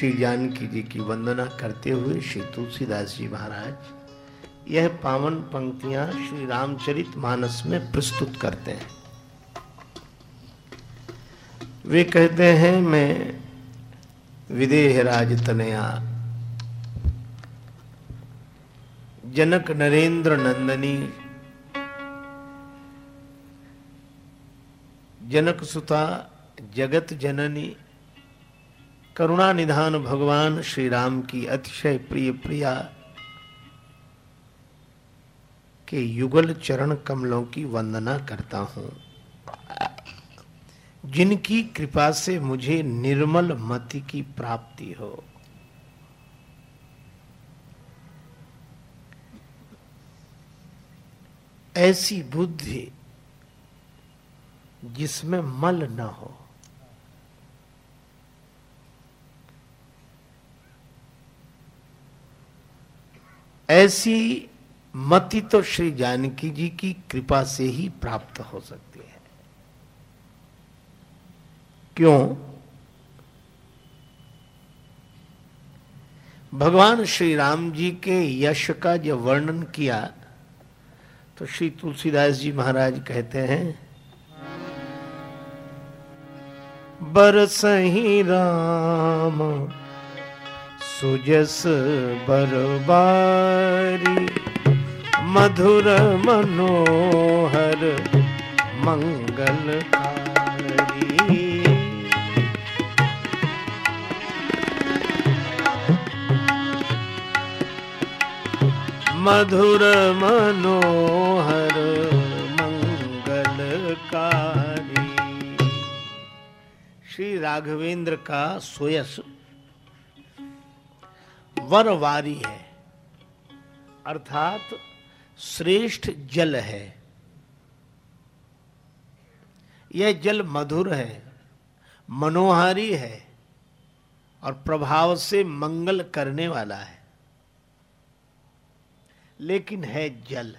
श्री जानकी जी की वंदना करते हुए श्री तुलसीदास जी महाराज यह पावन पंक्तियाँ श्री रामचरित मानस में प्रस्तुत करते हैं। वे कहते हैं, मैं विदेह राज तनया। जनक नरेंद्र नंदनी। जनक सुता जगत जननी। करुणा निधान भगवान श्री राम की अतिशय प्रिय प्रिया के युगल चरण कमलों की वंदना करता हूँ। जिनकी कृपा से मुझे निर्मल मति की प्राप्ति हो। ऐसी बुद्धि जिसमें मल न हो। ऐसी मति तो श्री जानकी जी की कृपा से ही प्राप्त हो सकती है। क्यों? भगवान श्री राम जी के यश का जब वर्णन किया तो श्री तुलसीदास जी महाराज कहते हैं, बरसही राम सुजस बरबारी मधुर मनोहर मंगलकारी मधुर मनोहर मंगलकारी श्री राघवेंद्र का सोयस वरवारी है। अर्थात श्रेष्ठ जल है। यह जल मधुर है, मनोहारी है और प्रभाव से मंगल करने वाला है। लेकिन है जल।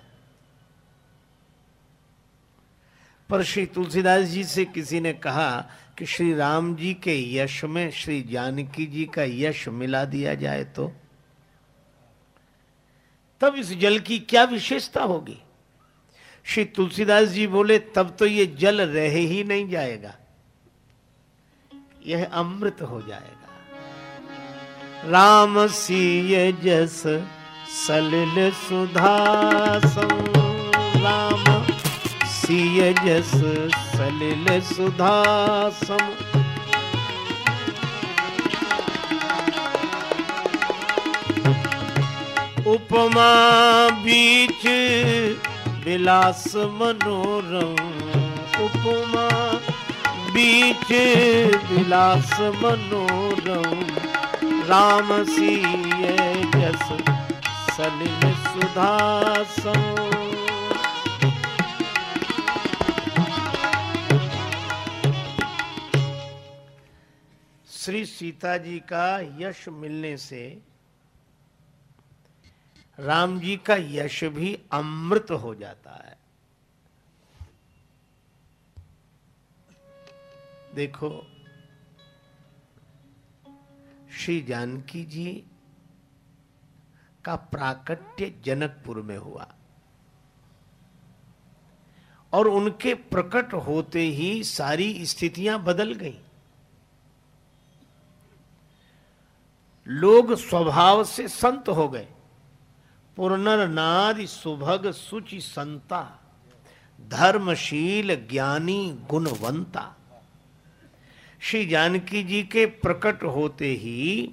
पर श्री तुलसीदास जी से किसी ने कहा कि श्री राम जी के यश में श्री जानकी जी का यश मिला दिया जाए तो। तब इस जल की क्या विशेषता होगी? श्री तुलसीदास जी बोले, तब तो ये जल रह ही नहीं जाएगा। यह अमृत हो जाएगा। राम सीय जस सलिल सुधासम राम सीय जस सलिल सुधासम उपमा बीच विलास मनोरम। उपमा बीच विलास मनोरम। राम सीय जस सलिल सुधासम श्री सीता जी का यश मिलने से राम जी का यश भी अमृत हो जाता है। देखो, श्री जानकी जी का प्राकट्य जनकपुर में हुआ और उनके प्रकट होते ही सारी स्थितियाँ बदल गई। लोग स्वभाव से संत हो गए। पुनर नारी सुभग सुचि संता, धर्मशील ज्ञानी गुणवंता। श्री जानकी जी के प्रकट होते ही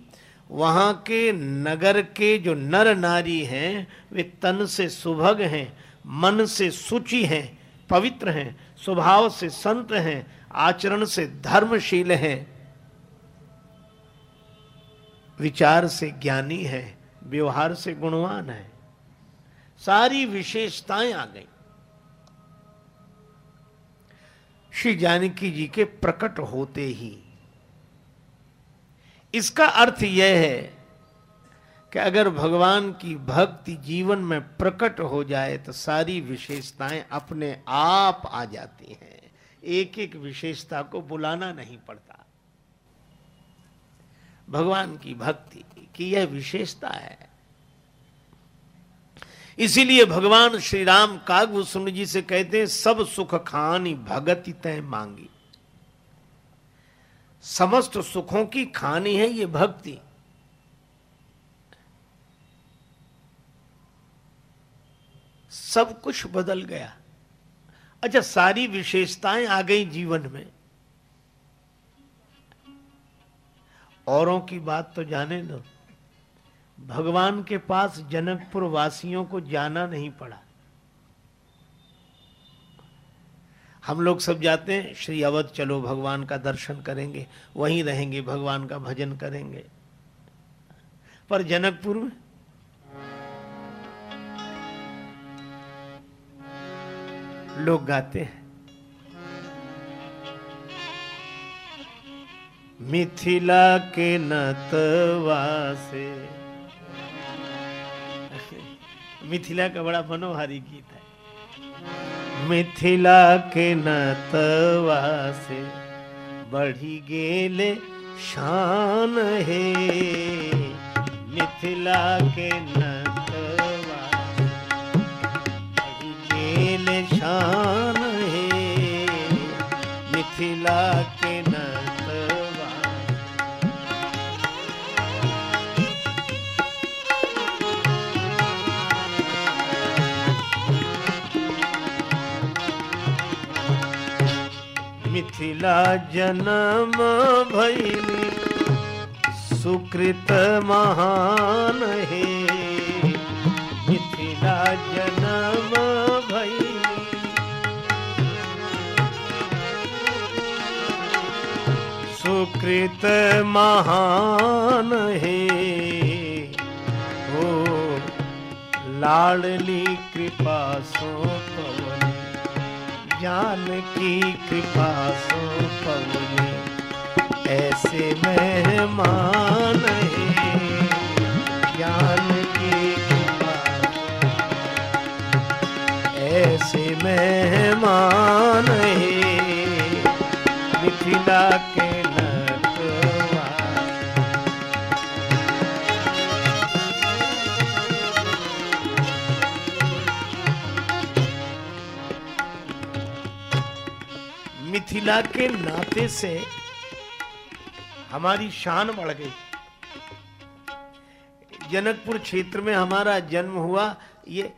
वहाँ के नगर के जो नर नारी हैं, वे तन से सुभग हैं, मन से सुचि हैं, पवित्र हैं, स्वभाव से संत हैं, आचरण से धर्मशील हैं। विचार से ज्ञानी है, व्यवहार से गुणवान है। सारी विशेषताएँ आ गई। श्री जानकी जी के प्रकट होते ही इसका अर्थ यह है कि अगर भगवान की भक्ति जीवन में प्रकट हो जाए तो सारी विशेषताएँ अपने आप आ जाती हैं। एक एक विशेषता को बुलाना नहीं पड़ता। भगवान की भक्ति की यह विशेषता है। इसीलिए भगवान श्री राम कागभूषण जी से कहते हैं, सब सुख खानी भगति तय मांगी। समस्त सुखों की खानी है ये भक्ति। सब कुछ बदल गया। अच्छा सारी विशेषताएँ आ गई जीवन में। औरों की बात तो जाने दो। भगवान के पास जनकपुर वासियों को जाना नहीं पड़ा। हम लोग सब जाते हैं, श्री अवध चलो भगवान का दर्शन करेंगे, वहीं रहेंगे, भगवान का भजन करेंगे। पर जनकपुर में? लोग गाते हैं। मिथिला के नतवा से। मिथिला का बड़ा मनोहारी गीत है। मिथिला के नतवा से बढ़ी गेले शान है। मिथिला के नतवा बढ़ी गेले शान है। मिथिला मिथिला जन्म भैली सुकृत महान हे। मिथिला जन्म भैली सुकृत महान हे। हो लाडली कृपा सो पवन ज्ञान की कृपा सो पवने ऐसे मेहमान ज्ञान की कृपा ऐसे मेहमान मिथिला मिथिला के नाते से हमारी शान बढ़ गई। जनकपुर क्षेत्र में हमारा जन्म हुआ। ये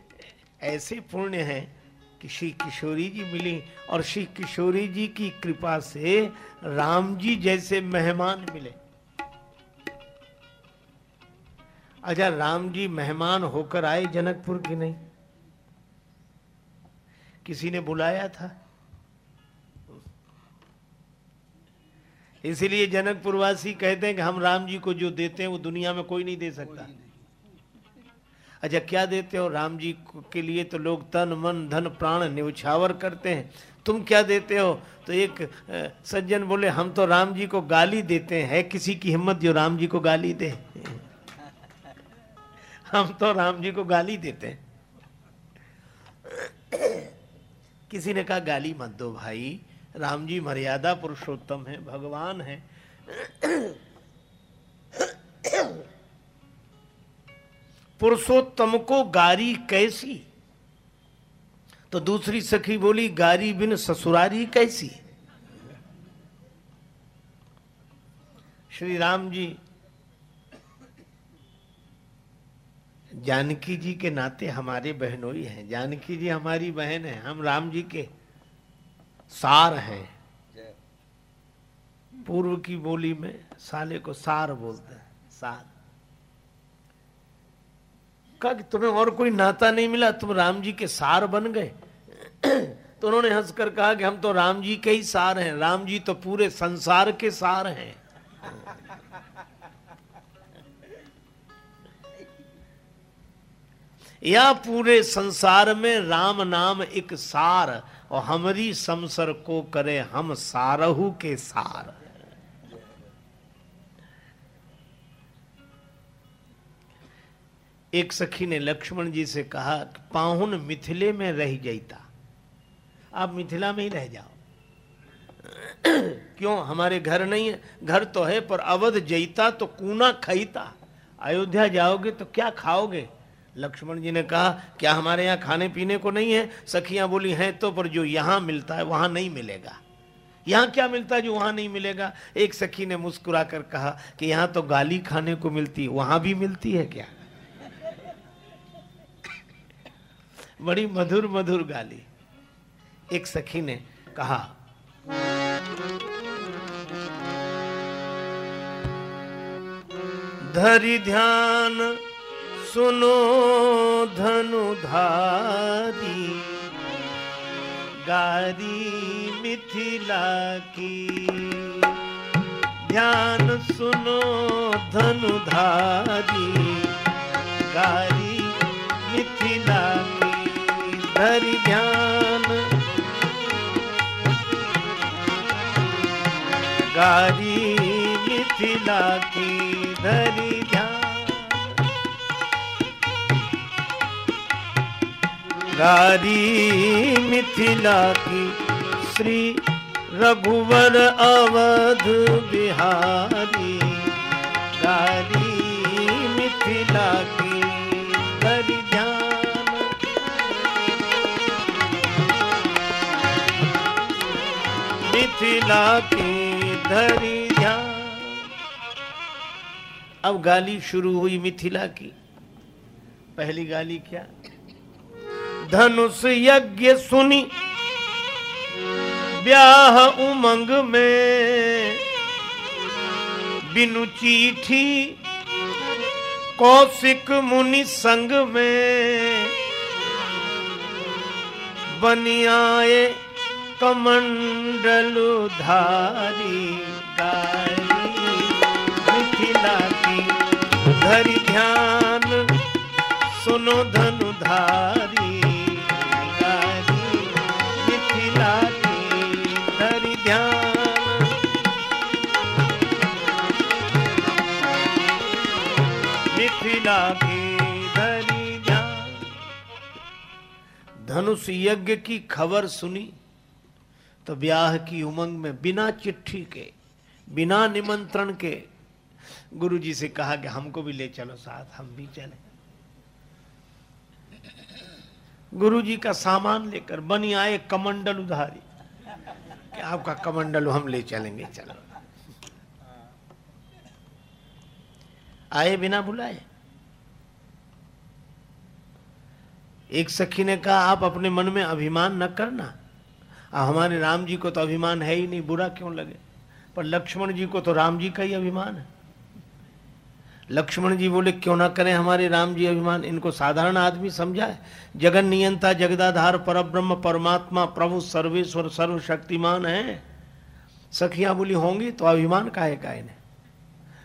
ऐसे पुण्य है कि श्री किशोरी जी मिली और श्री किशोरी जी की कृपा से राम जी जैसे मेहमान मिले। अच्छा राम जी मेहमान होकर आए जनकपुर की नहीं। किसी ने बुलाया था? इसीलिए जनकपुरवासी कहते हैं कि हम राम जी को जो देते हैं वो दुनिया में कोई नहीं दे सकता। अच्छा क्या देते हो राम जी के लिए? तो लोग तन मन धन प्राण न्यौछावर करते हैं। तुम क्या देते हो? तो एक सज्जन बोले हम तो राम जी को गाली देते हैं। है किसी की हिम्मत जो राम जी को गाली दे? हम तो राम जी को गाली देते हैं। किसी ने कहा गाली मत दो भाई। राम जी मर्यादा पुरुषोत्तम है, भगवान है। पुरुषोत्तम को गारी कैसी? तो दूसरी सखी बोली, गारी बिन ससुरारी कैसी? श्री राम जी, जानकी जी के नाते हमारे बहनोई हैं, जानकी जी हमारी बहन है, हम राम जी के सार हैं। पूर्व की बोली में साले को सार बोलते हैं सार। कहा कि तुम्हें और कोई नाता नहीं मिला? तुम राम जी के सार बन गए। तो उन्होंने हंसकर कहा कि हम तो राम जी के ही सार हैं। राम जी तो पूरे संसार के सार हैं। या पूरे संसार में राम नाम एक सार और हमारी समसर को करे हम सारहू के सार। एक सखी ने लक्ष्मण जी से कहा कि पाहुन मिथिले में रह जाता आप मिथिला में ही रह जाओ। क्यों? हमारे घर नहीं है। घर तो है, पर अवध जईता तो कूना खईता। अयोध्या जाओगे तो क्या खाओगे? लक्ष्मण जी ने कहा, क्या हमारे यहाँ खाने पीने को नहीं है? सखियाँ बोली, हैं तो पर जो यहाँ मिलता है, वहाँ नहीं मिलेगा। यहाँ क्या मिलता है जो वहाँ नहीं मिलेगा? एक सखी ने मुस्कुरा कर कहा कि, यहाँ तो गाली खाने को मिलती है वहाँ भी मिलती है क्या? बड़ी मधुर मधुर गाली। एक सखी ने कहा, धरी ध्यान सुनो धनुधारी, गारी मिथिला की। ध्यान सुनो धनुधारी, गारी मिथिला की। धरि ध्यान। गारी मिथिला की, धरी गारी मिथिला की श्री रघुवर अवध बिहारी। गारी मिथिला की धरी ध्यान। मिथिला की धरी अब गाली शुरू हुई मिथिला की। पहली गाली क्या? धनुष यज्ञ सुनी। ब्याह उमंग में। बिनु चीठी कौशिक मुनि संग में। बनियाए कमंडल धारी मिथिला धरि ध्यान, सुनो धनुधारी। धनुष यज्ञ की खबर सुनी तो ब्याह की उमंग में बिना चिट्ठी के, बिना निमंत्रण के गुरु जी से कहा कि हमको भी ले चलो साथ, हम भी चले। गुरु जी का सामान लेकर बनी आए कमंडल उधारी, कि आपका कमंडल हम ले चलेंगे, चलो। आए बिना बुलाए। एक सखी ने कहा आप अपने मन में अभिमान न करना। आ, हमारे राम जी को तो अभिमान है ही नहीं बुरा क्यों लगे? पर लक्ष्मण जी को तो राम जी का ही अभिमान है। लक्ष्मण जी बोले क्यों ना करें हमारे राम जी अभिमान? इनको साधारण आदमी समझाए। जगन नियंता जगदाधार पर ब्रह्म परमात्मा प्रभु सर्वेश्वर सर्वशक्तिमान है। सखियाँ बोली होंगी तो अभिमान काहे का इन्हें?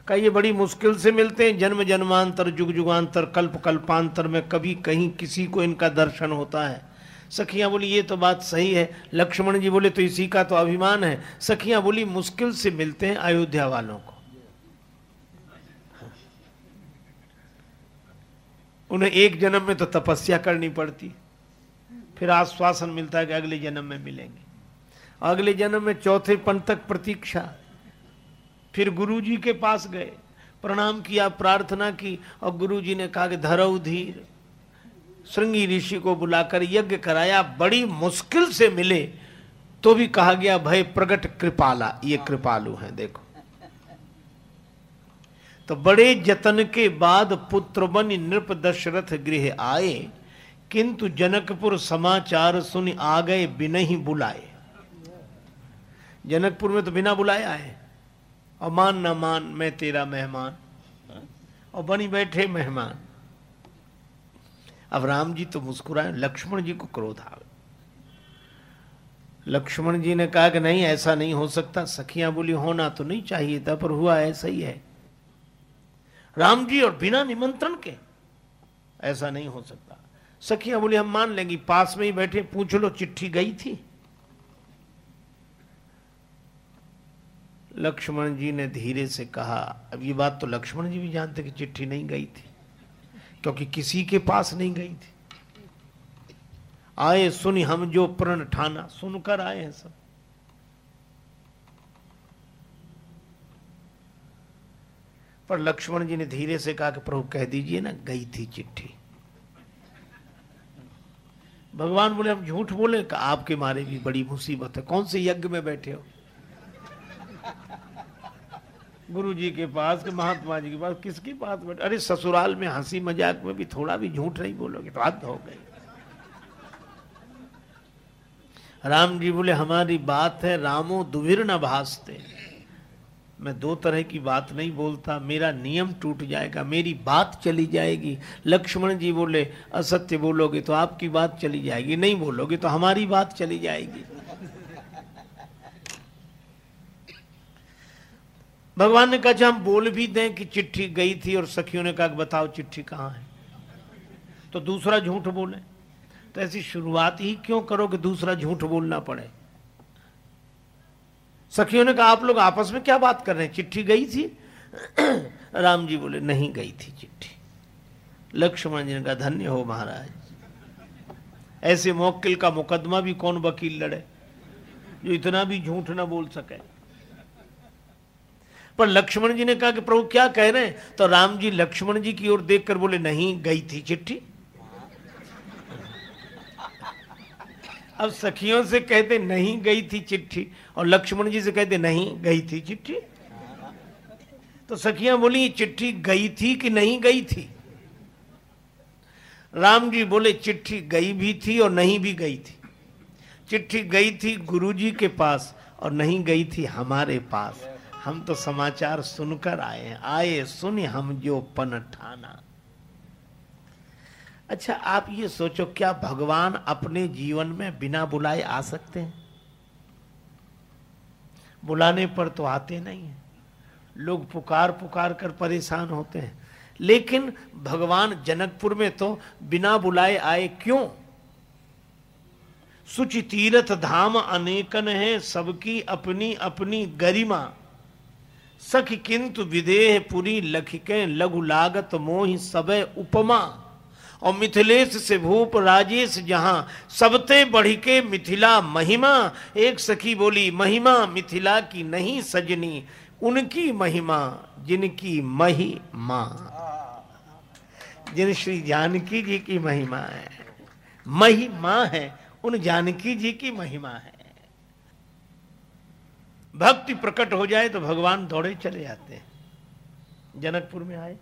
का ये बड़ी मुश्किल से मिलते हैं। जन्म जन्मांतर, जुग जुगांतर, कल्प कल्पांतर में कभी कहीं किसी को इनका दर्शन होता है। सखियाँ बोली, ये तो बात सही है। लक्ष्मण जी बोले तो इसी का तो अभिमान है। सखियाँ बोली, मुश्किल से मिलते हैं अयोध्या वालों को। उन्हें एक जन्म में तो तपस्या करनी पड़ती। फिर आश्वासन मिलता है कि अगले जन्म में मिलेंगे। अगले जन्म में चौथे पन तक प्रतीक्षा। फिर गुरु जी के पास गए, प्रणाम किया, प्रार्थना की, और गुरु जी ने कहा कि धरव धीर, श्रृंगी ऋषि को बुलाकर यज्ञ कराया, बड़ी मुश्किल से मिले तो भी कहा गया, भय प्रगट कृपाला, ये कृपालु हैं, देखो। तो बड़े जतन के बाद पुत्र बन नृप दशरथ गृह आए, किंतु जनकपुर समाचार सुन आ गए, बिना ही बुलाए। जनकपुर में तो बिना बुलाए आए और मान न मान मैं तेरा मेहमान। और बनी बैठे मेहमान। अब राम जी तो मुस्कुराए लक्ष्मण जी को क्रोध आ लक्ष्मण जी ने कहा कि नहीं ऐसा नहीं हो सकता। सखियाँ बोली होना तो नहीं चाहिए था पर हुआ ऐसा ही है। राम जी और बिना निमंत्रण के ऐसा नहीं हो सकता। सखियाँ बोली हम मान लेंगी पास में ही बैठे पूछ लो चिट्ठी गई थी? लक्ष्मण जी ने धीरे से कहा, अब ये बात तो लक्ष्मण जी भी जानते कि चिट्ठी नहीं गई थी, क्योंकि किसी के पास नहीं गई थी। आए सुन हम जो प्रण ठाना, सुनकर आए हैं सब। पर लक्ष्मण जी ने धीरे से कहा कि प्रभु कह दीजिए ना, गई थी चिट्ठी। भगवान बोले, हम झूठ बोले, आपके मारे भी बड़ी मुसीबत है, कौन से यज्ञ में बैठे हो? गुरु जी के पास के महात्मा जी के पास, किसके पास बैठे अरे ससुराल में हँसी मज़ाक में भी थोड़ा भी झूठ नहीं बोलोगे तो हद हो गई। राम जी बोले, हमारी बात है, रामो दुविर न भासते। मैं दो तरह की बात नहीं बोलता, मेरा नियम टूट जाएगा, मेरी बात चली जाएगी। लक्ष्मण जी बोले, असत्य बोलोगे तो आपकी बात चली जाएगी, नहीं बोलोगे तो हमारी बात चली जाएगी। भगवान ने कहा हम बोल भी दें कि चिट्ठी गई थी और सखियों ने कहा, बताओ चिट्ठी कहाँ है? तो दूसरा झूठ बोले। तो ऐसी शुरुआत ही क्यों करो कि दूसरा झूठ बोलना पड़े? सखियों ने कहा, आप लोग आपस में क्या बात कर रहे हैं? चिट्ठी गई थी? राम जी बोले, नहीं गई थी चिट्ठी। लक्ष्मण जी ने कहा, धन्य हो महाराज। ऐसे मोक्किल का मुकदमा भी कौन वकील लड़े, जो इतना भी झूठ ना बोल सके? पर लक्ष्मण जी ने कहा कि प्रभु, क्या कह रहे हैं? तो राम जी लक्ष्मण जी की ओर देखकर बोले, नहीं, गई थी चिट्ठी। अब सखियों से कहते, नहीं, गई थी चिट्ठी। और लक्ष्मण जी से कहते, नहीं, गई थी चिट्ठी। तो सखियाँ बोली चिट्ठी गई थी कि नहीं गई थी? राम जी बोले, चिट्ठी गई भी थी और नहीं भी गई थी। चिट्ठी गई थी गुरुजी के पास और नहीं गई थी हमारे पास। हम तो समाचार सुनकर आए आए, सुन हम जो पन ठाना। अच्छा आप ये सोचो, क्या भगवान अपने जीवन में बिना बुलाए आ सकते हैं? बुलाने पर तो आते नहीं है। लोग पुकार पुकार कर परेशान होते हैं। लेकिन भगवान जनकपुर में तो बिना बुलाए आए क्यों? सुचि तीर्थ धाम अनेकन है, सबकी अपनी अपनी गरिमा। सख किंतु विदेह पुरी लखिके, लघु लागत मोहि सबे उपमा। और मिथिलेश से भूप राजेश जहाँ सबते बढ़ के मिथिला महिमा। एक सखी बोली, महिमा मिथिला की नहीं सजनी, उनकी महिमा जिनकी महिमा। जिन श्री जानकी जी की महिमा है महिमा है, उन जानकी जी की महिमा है। भक्ति प्रकट हो जाए तो भगवान दौड़े चले जाते हैं। जनकपुर में आए।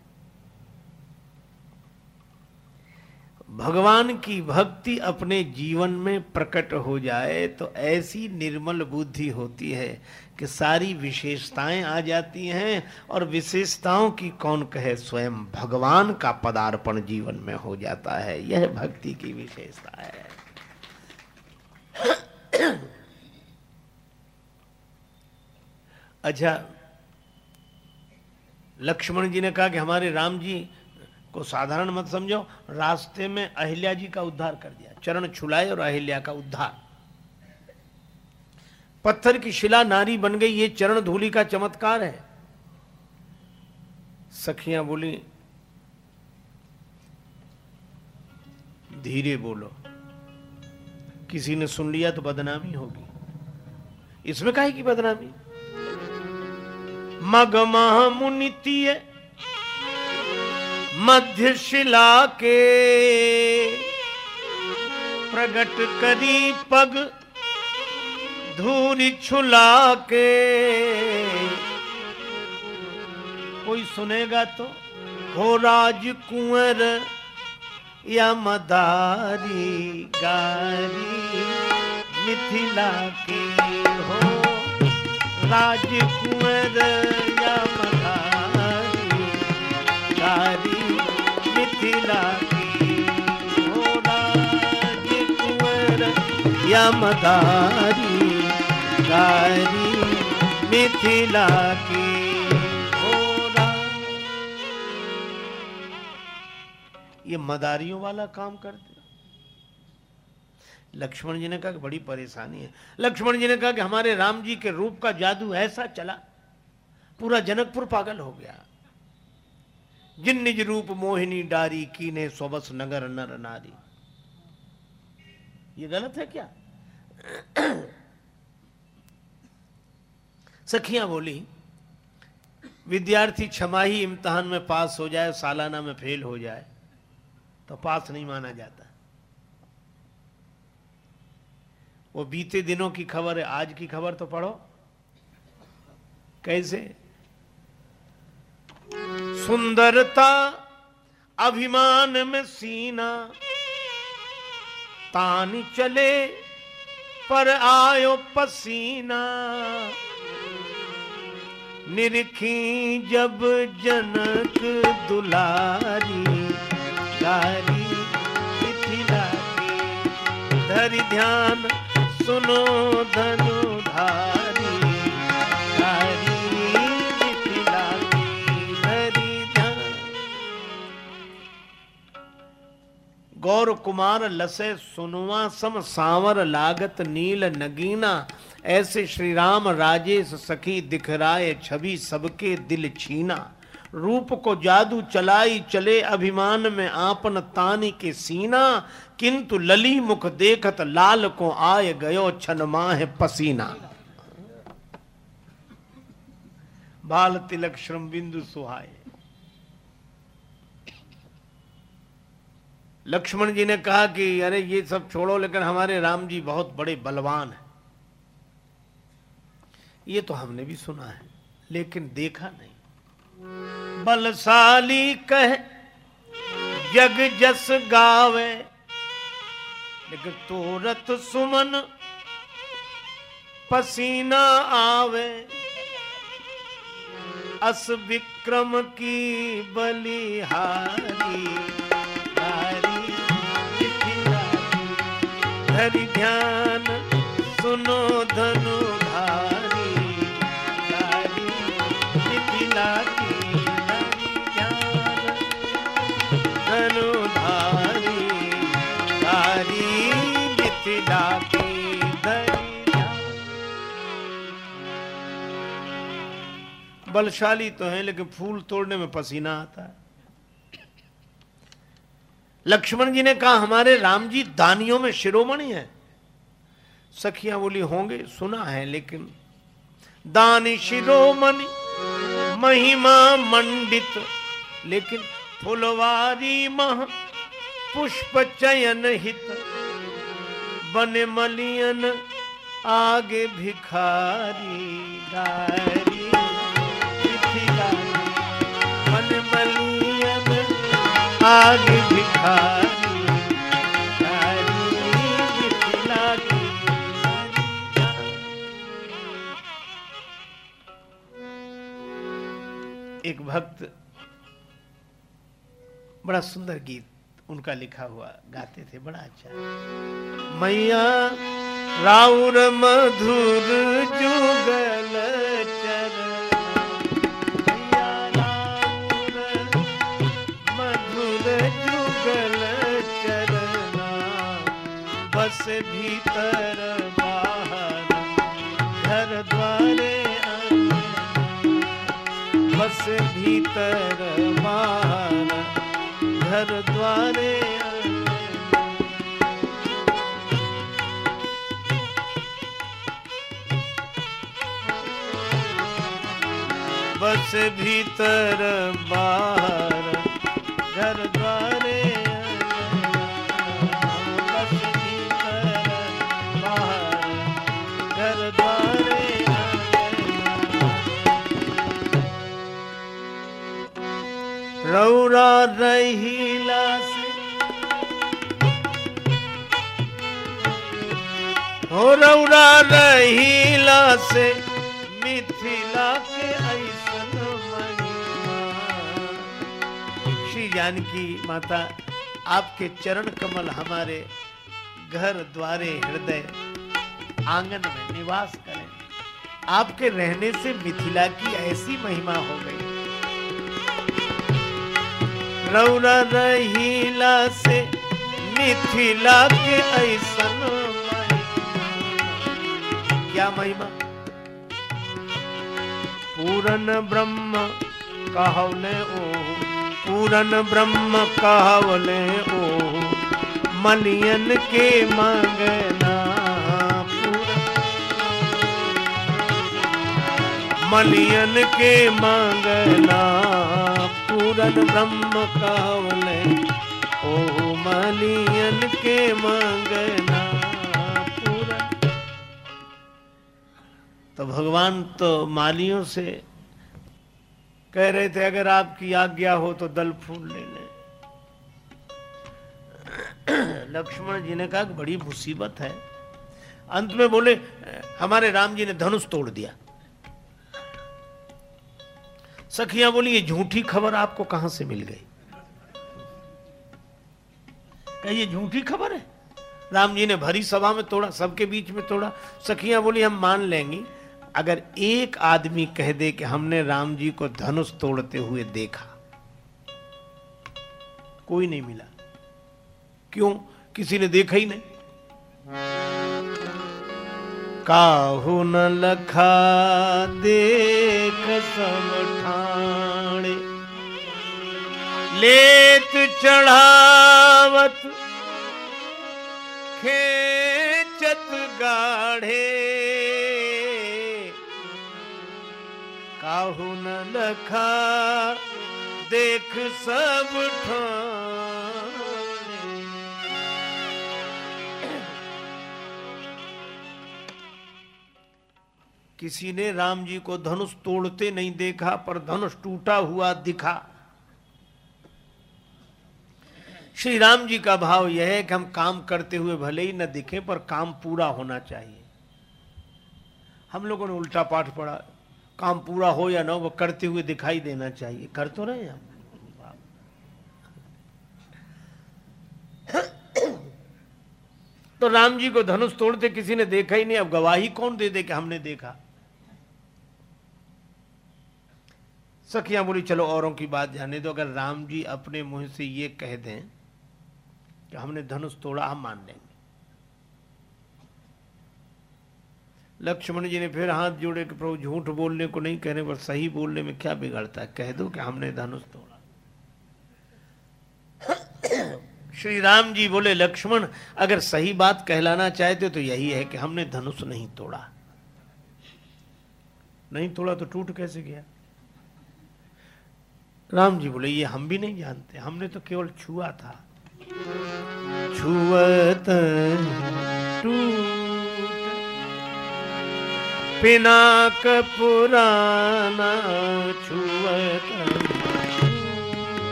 भगवान की भक्ति अपने जीवन में प्रकट हो जाए तो ऐसी निर्मल बुद्धि होती है कि सारी विशेषताएँ आ जाती हैं और विशेषताओं की कौन कहे? स्वयं भगवान का पदार्पण जीवन में हो जाता है। यह भक्ति की विशेषता है। अच्छा लक्ष्मण जी ने कहा कि हमारे राम जी को साधारण मत समझो, रास्ते में अहिल्या जी का उद्धार कर दिया, चरण छुलाए और अहिल्या का उद्धार। पत्थर की शिला नारी बन गई, ये चरण धूलि का चमत्कार है। सखियाँ बोली, धीरे बोलो, किसी ने सुन लिया तो बदनामी होगी। इसमें कहे की बदनामी? मग मुनितीय मध्य शिला के प्रगट करी पग धूरी छुला के। कोई सुनेगा तो हो राज कुंवर या मदारी गारी मिथिला के हो। राज कुंवर मिथिला की राज कुंवर या मदारी गारी मिथिला की ये मदारियों वाला काम करते लक्ष्मण जी ने कहा कि बड़ी परेशानी है। लक्ष्मण जी ने कहा कि हमारे राम जी के रूप का जादू ऐसा चला, पूरा जनकपुर पागल हो गया। जिन निज रूप मोहिनी डारी कीने सोबस नगर नर नारी। ये गलत है क्या? सखियाँ बोली, विद्यार्थी छमाही इम्तहान में पास हो जाए, सालाना में फेल हो जाए तो पास नहीं माना जाता। वो बीते दिनों की खबर है, आज की खबर तो पढ़ो। कैसे? सुंदरता, अभिमान में सीना, तानी चले, पर आयो पसीना। निरखी जब जनक दुलारी गारी धरि ध्यान सुनो धनुधारी गौर कुमार लसे सुनुआ सम सांवर लागत नील नगीना, ऐसे श्री राम राजेश सखी दिखराए छवि सबके दिल छीना। रूप को जादू चलाई चले अभिमान में आपन तानी के सीना, किंतु लली मुख देखत लाल को आय गयो छन माह पसीना। बाल तिलक श्रम बिंदु सुहाए। लक्ष्मण जी ने कहा कि, अरे, ये सब छोड़ो, लेकिन हमारे राम जी बहुत बड़े बलवान हैं। ये तो हमने भी सुना है, लेकिन देखा नहीं। बलशाली कह जग जस गावे। लेकिन तोरत सुमन, पसीना आवे। अस विक्रम की बलिहारी, हरि। ध्यान सुनो धनु। बलशाली तो है, लेकिन फूल तोड़ने में पसीना आता है। लक्ष्मण जी ने कहा, हमारे राम जी दानियों में शिरोमणि है। सखियाँ बोली, होंगे, सुना है, लेकिन दानी शिरोमणि, महिमा मंडित, लेकिन फुलवारी मह पुष्प चयन हित, बन मलियन आगे भिखारी गारी भिखारी एक भक्त बड़ा सुंदर गीत उनका लिखा हुआ गाते थे, बड़ा अच्छा। मैया राउर मधुर जो चर भीतर बाहर घर द्वारे बस भीतर बाहर घर द्वारे बस भीतर बाहर घर द्वारे रौरा रहीला से। हो रौरा रहीला से, मिथिला के श्री जानकी माता, आपके चरण कमल हमारे घर द्वारे हृदय आँगन में निवास करें। आपके रहने से मिथिला की ऐसी महिमा हो गई। रौरा रहीला से मिथिला के ऐसन क्या महिमा? पूरन ब्रह्म कहले ओ पूरन ब्रह्म कहले ओ मलियन के मंगना मलियन के मांगना पूरन ब्रह्म कहले ओ मलियन के मांगना पूरन तो भगवान तो मालियों से कह रहे थे, अगर आपकी आज्ञा हो तो दल फूल ले लें लक्ष्मण जी ने कहा बड़ी मुसीबत है। अंत में बोले, हमारे राम जी ने धनुष तोड़ दिया। सखियाँ बोली, ये झूठी खबर आपको कहाँ से मिल गई? ये झूठी खबर है? राम जी ने भरी सभा में तोड़ा, सबके बीच में तोड़ा। सखियाँ बोली, हम मान लेंगी, अगर एक आदमी कह दे कि हमने राम जी को धनुष तोड़ते हुए देखा, कोई नहीं मिला। क्यों? किसी ने देखा ही नहीं। काहू लखा देख सब लेत चढ़ावत खेचत गाढ़े। काहू न लखा देख सब ठाणे। किसी ने राम जी को धनुष तोड़ते नहीं देखा, पर धनुष टूटा हुआ दिखा। श्री राम जी का भाव यह है कि हम काम करते हुए भले ही न दिखे, पर काम पूरा होना चाहिए। हम लोगों ने उल्टा पाठ पढ़ा, काम पूरा हो या ना वो करते हुए दिखाई देना चाहिए। कर तो रहे हम। तो राम जी को धनुष तोड़ते किसी ने देखा ही नहीं, अब गवाही कौन दे दे कि हमने देखा? सखियाँ बोली, चलो औरों की बात जाने दो। अगर राम जी अपने मुँह से ये कह दें कि हमने धनुष तोड़ा, हम मान लेंगे। लक्ष्मण जी ने फिर हाथ जोड़े कि प्रभु, झूठ बोलने को नहीं कहने, पर सही बोलने में क्या बिगड़ता है? कह दो कि हमने धनुष तोड़ा। श्री राम जी बोले, लक्ष्मण, अगर सही बात कहलाना चाहते तो यही है कि हमने धनुष नहीं तोड़ा। नहीं तोड़ा तो टूट कैसे गया? राम जी बोले, ये हम भी नहीं जानते। हमने तो केवल छुआ था। छुअत पिनाक पुराना छुअत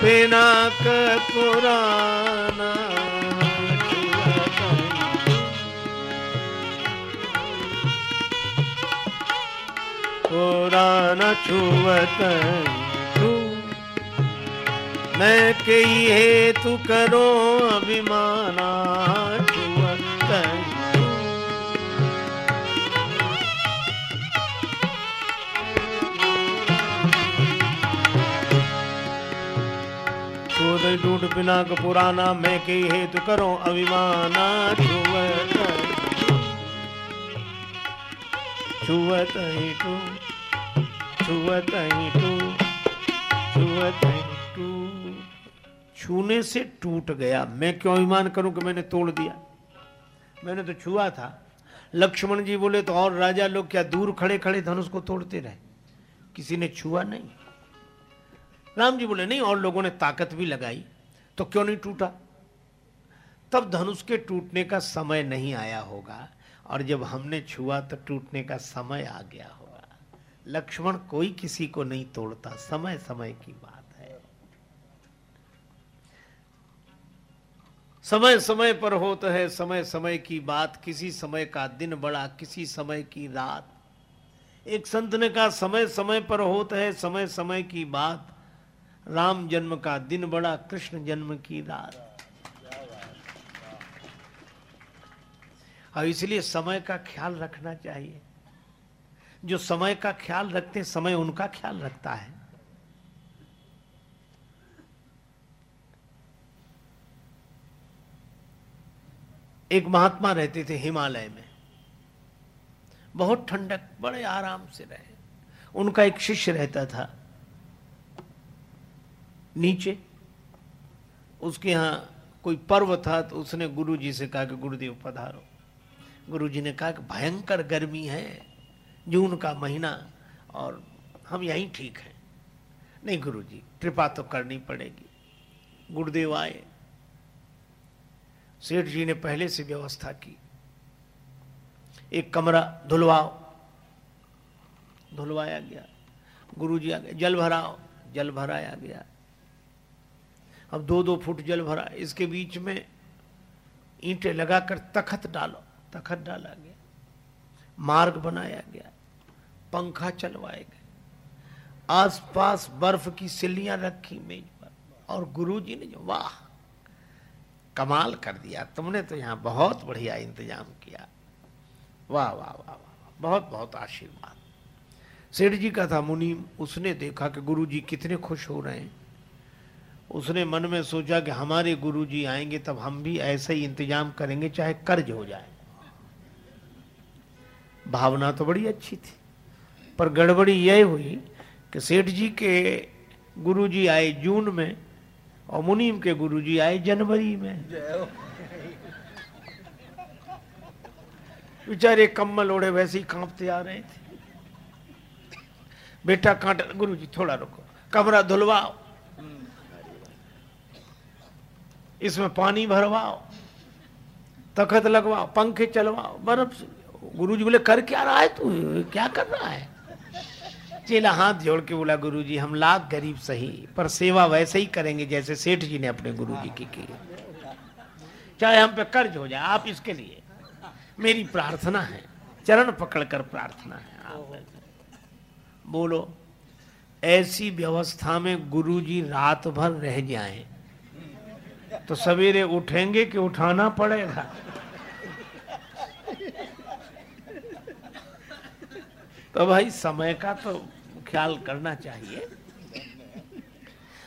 पिनाक पुराना पुराण छुवत। मैं कई हे तू करो अभिमाना छुवत। टूट बिना का पुराना मैं कई हे तू करो अभिमाना छुवत। छूने से टूट गया। मैं क्यों अभिमान करूँ कि मैंने तोड़ दिया? मैंने तो छुआ था। लक्ष्मण जी बोले तो और राजा लोग क्या दूर खड़े खड़े धनुष को तोड़ते रहे? किसी ने छुआ नहीं? राम जी बोले, नहीं, और लोगों ने ताकत भी लगाई तो क्यों नहीं टूटा? तब धनुष के टूटने का समय नहीं आया होगा। और जब हमने छुआ तो टूटने का समय आ गया होगा। लक्ष्मण कोई किसी को नहीं तोड़ता समय समय की बात है। समय समय पर होता है समय समय की बात, किसी समय का दिन बड़ा, किसी समय की रात। एक संत ने कहा समय समय पर होता है समय समय की बात। राम जन्म का दिन बड़ा, कृष्ण जन्म की रात। और इसलिए समय का ख्याल रखना चाहिए। जो समय का ख्याल रखते समय उनका ख्याल रखता है। एक महात्मा रहते थे हिमालय में। बहुत ठंडक, बड़े आराम से रहे। उनका एक शिष्य रहता था। नीचे। उसके यहाँ कोई पर्व था तो उसने गुरु जी से कहा कि गुरुदेव पधारो। गुरु जी ने कहा कि भयंकर गर्मी है, जून का महीना, और हम यहीं ठीक हैं। नहीं गुरु जी कृपा तो करनी पड़ेगी। गुरुदेव आए। सेठ जी ने पहले से व्यवस्था की। एक कमरा धुलवाओ। धुलवाया गया। गुरु जी आ गए जल भराओ। जल भराया गया। अब दो दो फुट जल भरा। इसके बीच में ईंटें लगाकर तखत डालो। तखत डाला गया। मार्ग बनाया गया। पंखा चलवाए गए। आसपास बर्फ़ की सिल्लियाँ रखी मेज पर। और गुरुजी ने जो, वाह, कमाल कर दिया। तुमने तो यहाँ बहुत बढ़िया इंतज़ाम किया। वाह वाह वाह वाह बहुत बहुत आशीर्वाद। सेठ जी का था मुनीम उसने देखा कि गुरुजी कितने खुश हो रहे हैं। उसने मन में सोचा कि हमारे गुरुजी आएँगे तब हम भी ऐसा ही इंतज़ाम करेंगे, चाहे कर्ज हो जाए। भावना तो बड़ी अच्छी थी। पर गड़बड़ी यह हुई कि सेठ जी के गुरुजी आए जून में और मुनीम के गुरुजी आए जनवरी में। बेचारे कम्बल ओढ़े वैसे ही कांपते आ रहे थे। बेटा कांट गुरु जी थोड़ा रुको, कमरा धुलवाओ। इसमें पानी भरवाओ, तखत लगवाओ, पंखे चलवाओ, बर्फ़ गुरु जी बोले, कर क्या रहा है तू? क्या कर रहा है? चेला हाथ जोड़ के बोला गुरु जी हम लाख गरीब सही, पर सेवा वैसे ही करेंगे जैसे सेठ जी ने अपने गुरु जी की की चाहे हम पे कर्ज हो जाए, आप इसके लिए। मेरी प्रार्थना है, चरण पकड़कर प्रार्थना है बोलो, ऐसी व्यवस्था में गुरुजी रात भर रह जाएँ तो सवेरे उठेंगे कि उठाना पड़ेगा? तो भाई समय का तो ख्याल करना चाहिए।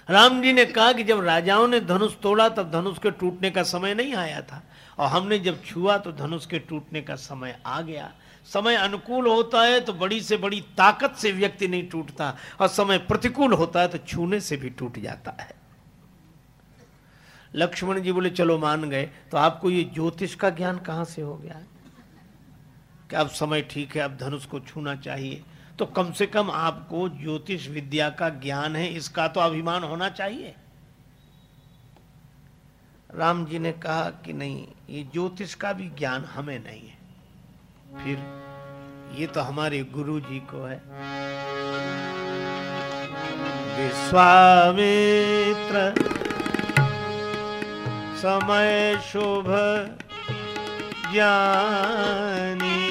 राम जी ने कहा कि जब राजाओं ने धनुष तोड़ा, तब धनुष के टूटने का समय नहीं आया था। और हमने जब छुआ तो धनुष के टूटने का समय आ गया। समय अनुकूल होता है तो बड़ी से बड़ी ताकत से व्यक्ति नहीं टूटता। और समय प्रतिकूल होता है तो छूने से भी टूट जाता है। लक्ष्मण जी बोले, चलो मान गए तो आपको ये ज्योतिष का ज्ञान कहाँ से हो गया? कि अब समय ठीक है, अब धनुष को छूना चाहिए। तो कम से कम आपको ज्योतिष विद्या का ज्ञान है, इसका तो अभिमान होना चाहिए। राम जी ने कहा कि नहीं, ये ज्योतिष का भी ज्ञान हमें नहीं है। फिर ये तो हमारे गुरु जी को है। विश्वामित्र, समय शुभ ज्ञानी।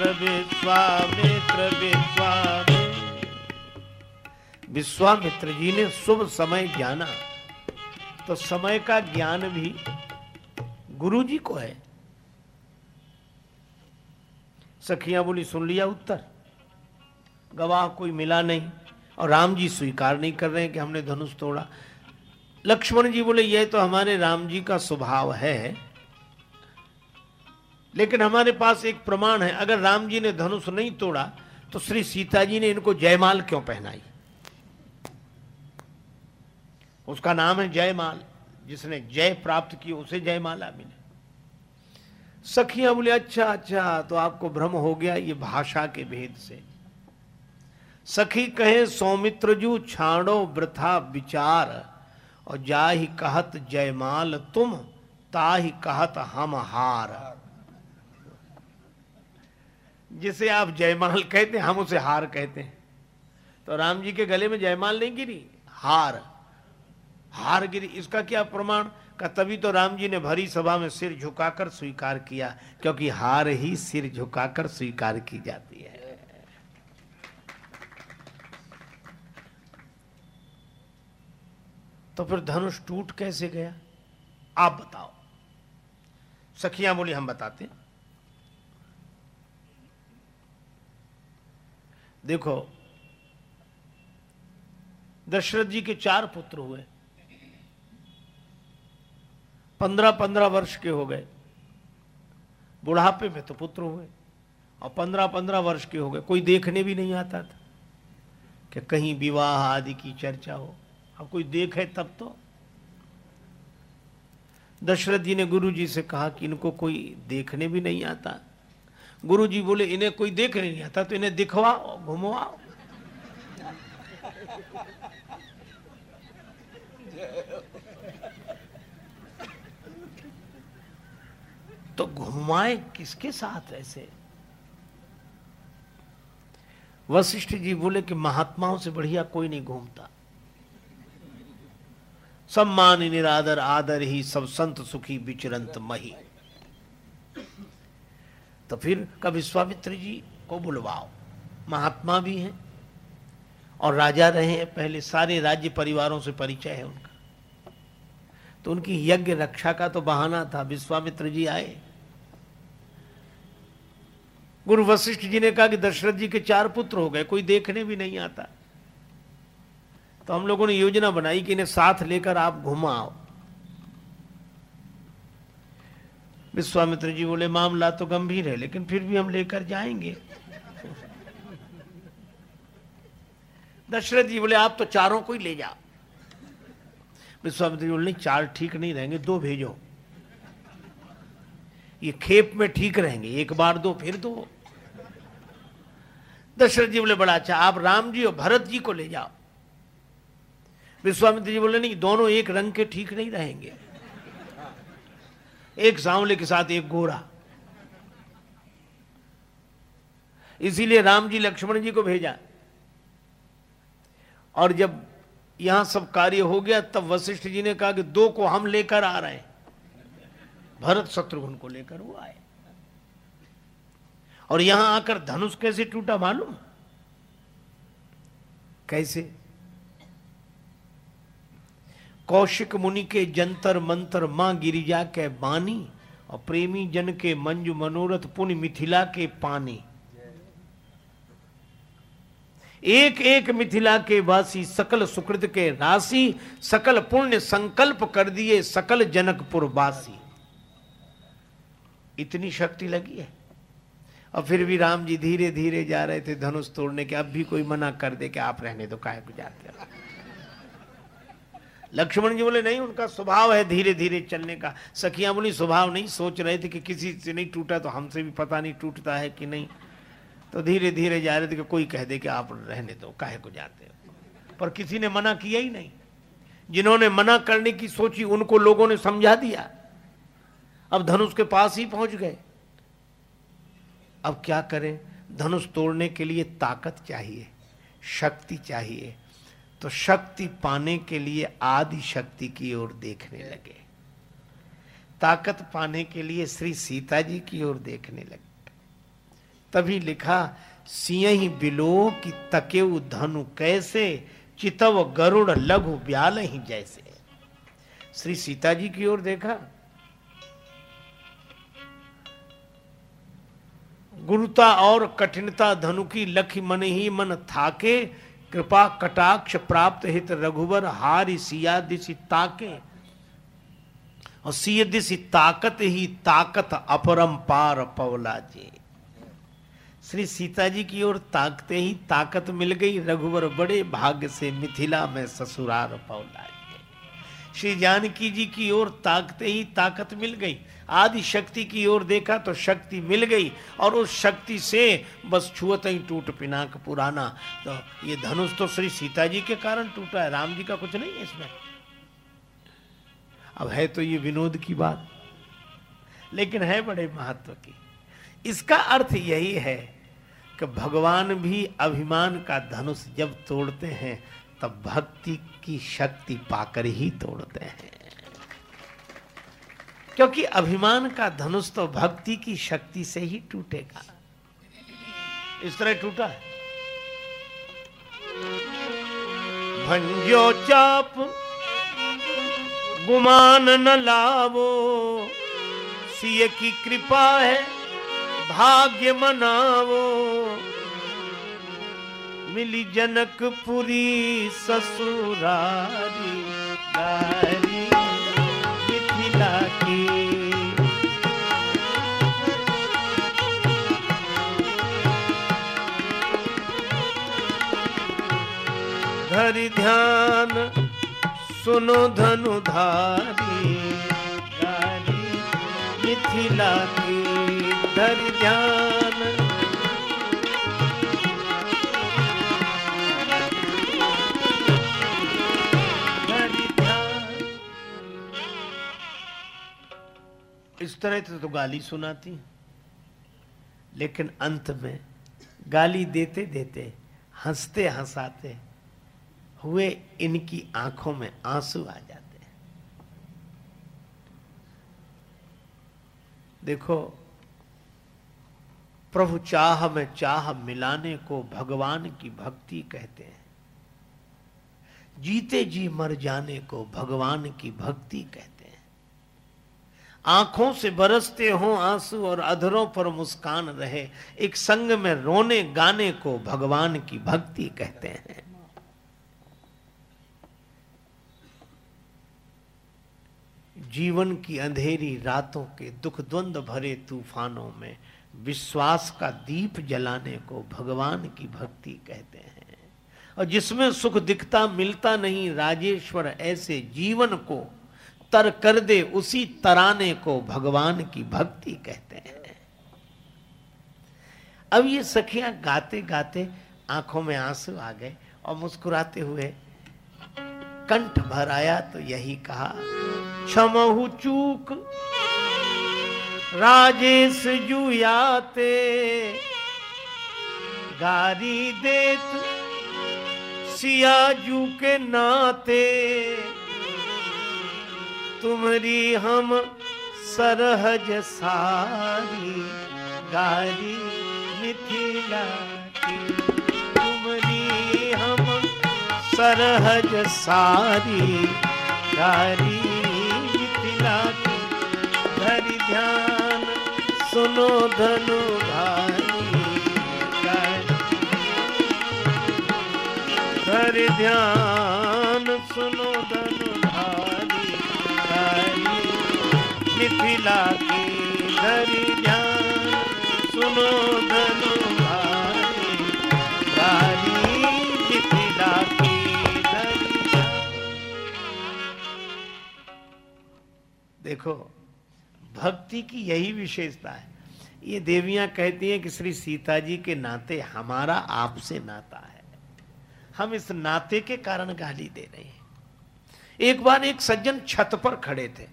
विश्वामित्र विश्वामित्र विश्वामित्र विश्वामित्र जी ने शुभ समय जाना तो समय का ज्ञान भी गुरु जी को है। सखिया बोली, सुन लिया उत्तर। गवाह कोई मिला नहीं और राम जी स्वीकार नहीं कर रहे हैं कि हमने धनुष तोड़ा। लक्ष्मण जी बोले, यह तो हमारे राम जी का स्वभाव है। लेकिन हमारे पास एक प्रमाण है, अगर राम जी ने धनुष नहीं तोड़ा तो श्री सीता जी ने इनको जयमाल क्यों पहनाई? उसका नाम है जयमाल, जिसने जय प्राप्त की, उसे जयमाला मिले। सखियाँ बोले अच्छा अच्छा तो आपको भ्रम हो गया ये भाषा के भेद से। सखी कहे सौमित्र जू छाड़ो वृथा विचार, और जा ही कहत जयमाल तुम, ता ही कहत हम हार। जिसे आप जयमाल कहते हैं, हम उसे हार कहते हैं। तो राम जी के गले में जयमाल नहीं गिरी? हार। हार गिरी। इसका क्या प्रमाण? का तभी तो राम जी ने भरी सभा में सिर झुकाकर स्वीकार किया, क्योंकि हार ही सिर झुकाकर स्वीकार की जाती है। तो फिर धनुष टूट कैसे गया? आप बताओ। सखियाँ बोली, हम बताते देखो, दशरथ जी के चार पुत्र हुए। पंद्रह पंद्रह वर्ष के हो गए। बुढ़ापे में तो पुत्र हुए और पंद्रह पंद्रह वर्ष के हो गए। कोई देखने भी नहीं आता था कि कहीं विवाह आदि की चर्चा हो। अब कोई देखे तब तो। दशरथ जी ने गुरु जी से कहा कि इनको कोई देखने भी नहीं आता। गुरु जी बोले, इन्हें कोई देखने नहीं आता तो इन्हें दिखवाओ घुमवाओ तो घुमाए किसके साथ ऐसे? वशिष्ठ जी बोले कि महात्माओं से बढ़िया कोई नहीं घूमता। सम्मान निरादर, आदर ही सब संत सुखी विचरंत मही। तो फिर कब विश्वामित्र जी को बुलवाओ। महात्मा भी हैं और राजा रहे हैं, पहले सारे राज्य परिवारों से परिचय है उनका। तो उनकी यज्ञ रक्षा का तो बहाना था विश्वामित्र जी आए। गुरु वशिष्ठ जी ने कहा कि दशरथ जी के चार पुत्र हो गए, कोई देखने भी नहीं आता। तो हम लोगों ने योजना बनाई कि इन्हें साथ लेकर आप घुमाओ। विश्वामित्र जी बोले, मामला तो गंभीर है, लेकिन फिर भी हम लेकर जाएँगे। दशरथ जी बोले, आप तो चारों को ही ले जाओ। विश्वामित्र जी बोले, नहीं चार ठीक नहीं रहेंगे, दो भेजो। ये खेप में ठीक रहेंगे, एक बार दो, फिर दो। दशरथ जी बोले, बड़ा अच्छा आप राम जी और भरत जी को ले जाओ। विश्वामित्र जी बोले, नहीं, दोनों एक रंग के ठीक नहीं रहेंगे। एक सांवले के साथ एक गोरा इसीलिए राम जी लक्ष्मण जी को भेजा। और जब यहाँ सब कार्य हो गया, तब वशिष्ठ जी ने कहा कि दो को हम लेकर आ रहे हैं। भरत शत्रुघ्न को लेकर वो आए। और यहाँ आकर धनुष कैसे टूटा मालूम? कैसे? कौशिक मुनि के जंतर मंतर माँ गिरिजा के बानी और प्रेमी जन के मंजु मनोरथ पुण्य मिथिला के पानी। एक एक मिथिला के वासी सकल सुकृत के राशि सकल पुण्य संकल्प कर दिए सकल जनकपुर वासी। इतनी शक्ति लगी है। और फिर भी राम जी धीरे धीरे जा रहे थे, धनुष तोड़ने के, अब भी कोई मना कर दे कि आप रहने दो, काहे को जाते लक्ष्मण जी बोले, नहीं, उनका स्वभाव है धीरे धीरे चलने का। सखियाँ बोली, स्वभाव नहीं, सोच रहे थे कि किसी से नहीं टूटा तो हमसे भी पता नहीं टूटता है कि नहीं। तो धीरे धीरे जा रहे थे कि कोई कह दे कि आप रहने दो, काहे को जाते हो? पर किसी ने मना किया ही नहीं। जिन्होंने मना करने की सोची, उनको लोगों ने समझा दिया। अब धनुष के पास ही पहुँच गए। अब क्या करें? धनुष तोड़ने के लिए ताकत चाहिए, शक्ति चाहिए। तो शक्ति पाने के लिए आदि शक्ति की ओर देखने लगे। ताकत पाने के लिए श्री सीता जी की ओर देखने लगे। तभी लिखा, सिंह बिलो की तके धनु कैसे, चितव गरुड़ लघु ब्याल ही जैसे। श्री सीता जी की ओर देखा। गुरुता और कठिनता धनु की लख मन ही मन थाके कृपा कटाक्ष प्राप्त हित रघुवर हारि सिया दिशि ताके। और सिय दिशि ताकत ही ताकत अपरम पार पवला जे। श्री सीता जी की ओर ताकते ही ताकत मिल गई, रघुवर बड़े भाग्य से मिथिला में ससुरार पवला श्री जानकी जी की ओर ताकते ही ताकत मिल गई आदि शक्ति की ओर देखा तो शक्ति मिल गई और उस शक्ति से बस छुअत ही टूट पिनाक पुराना। तो ये धनुष तो श्री सीता जी के कारण टूटा है, राम जी का कुछ नहीं है इसमें। अब है तो ये विनोद की बात, लेकिन है बड़े महत्व की। इसका अर्थ यही है कि भगवान भी अभिमान का धनुष जब तोड़ते हैं, तब भक्ति की शक्ति पाकर ही तोड़ते हैं। क्योंकि अभिमान का धनुष तो भक्ति की शक्ति से ही टूटेगा। इस तरह टूटा है। भंजो चाप, गुमान न लावो। सिय की कृपा है, भाग्य मनावो। मिली जनकपुरी ससुरारी धरि ध्यान, सुनो धनुधारी। मिथिला धरि ध्यान। इस तरह से तो गाली सुनाती लेकिन अंत में गाली देते देते, हँसते हंसाते हुए इनकी आँखों में आँसू आ जाते हैं। देखो, प्रभु चाह में चाह मिलाने को भगवान की भक्ति कहते हैं। जीते जी मर जाने को भगवान की भक्ति कहते हैं। आँखों से बरसते हो आँसू और अधरों पर मुस्कान रहे, एक संग में रोने गाने को भगवान की भक्ति कहते हैं। जीवन की अंधेरी रातों के दुख द्वंद भरे तूफानों में विश्वास का दीप जलाने को भगवान की भक्ति कहते हैं। और जिसमें सुख दिखता मिलता नहीं, राजेश्वर ऐसे जीवन को तर कर दे, उसी तराने को भगवान की भक्ति कहते हैं। अब ये सखियाँ गाते गाते आँखों में आँसू आ गए और मुस्कुराते हुए कंठ भर आया तो यही कहा क्षमहु चूक। राजेश जुयाते गारी देत। सियाजू के नाते। तुम्हारी हम सरहज सारी। गारी मिथिला तुम्हारी हम सरहज सारी। गारी धरि ध्यान, सुनो धनु भानी धरि ध्यान, सुनो धनु भानी गारी मिथिला की धरि ध्यान, सुनो धनु देखो भक्ति की यही विशेषता है। ये देवियाँ कहती हैं कि श्री सीता जी के नाते हमारा आपसे नाता है। हम इस नाते के कारण गाली दे रहे हैं। एक बार एक सज्जन छत पर खड़े थे।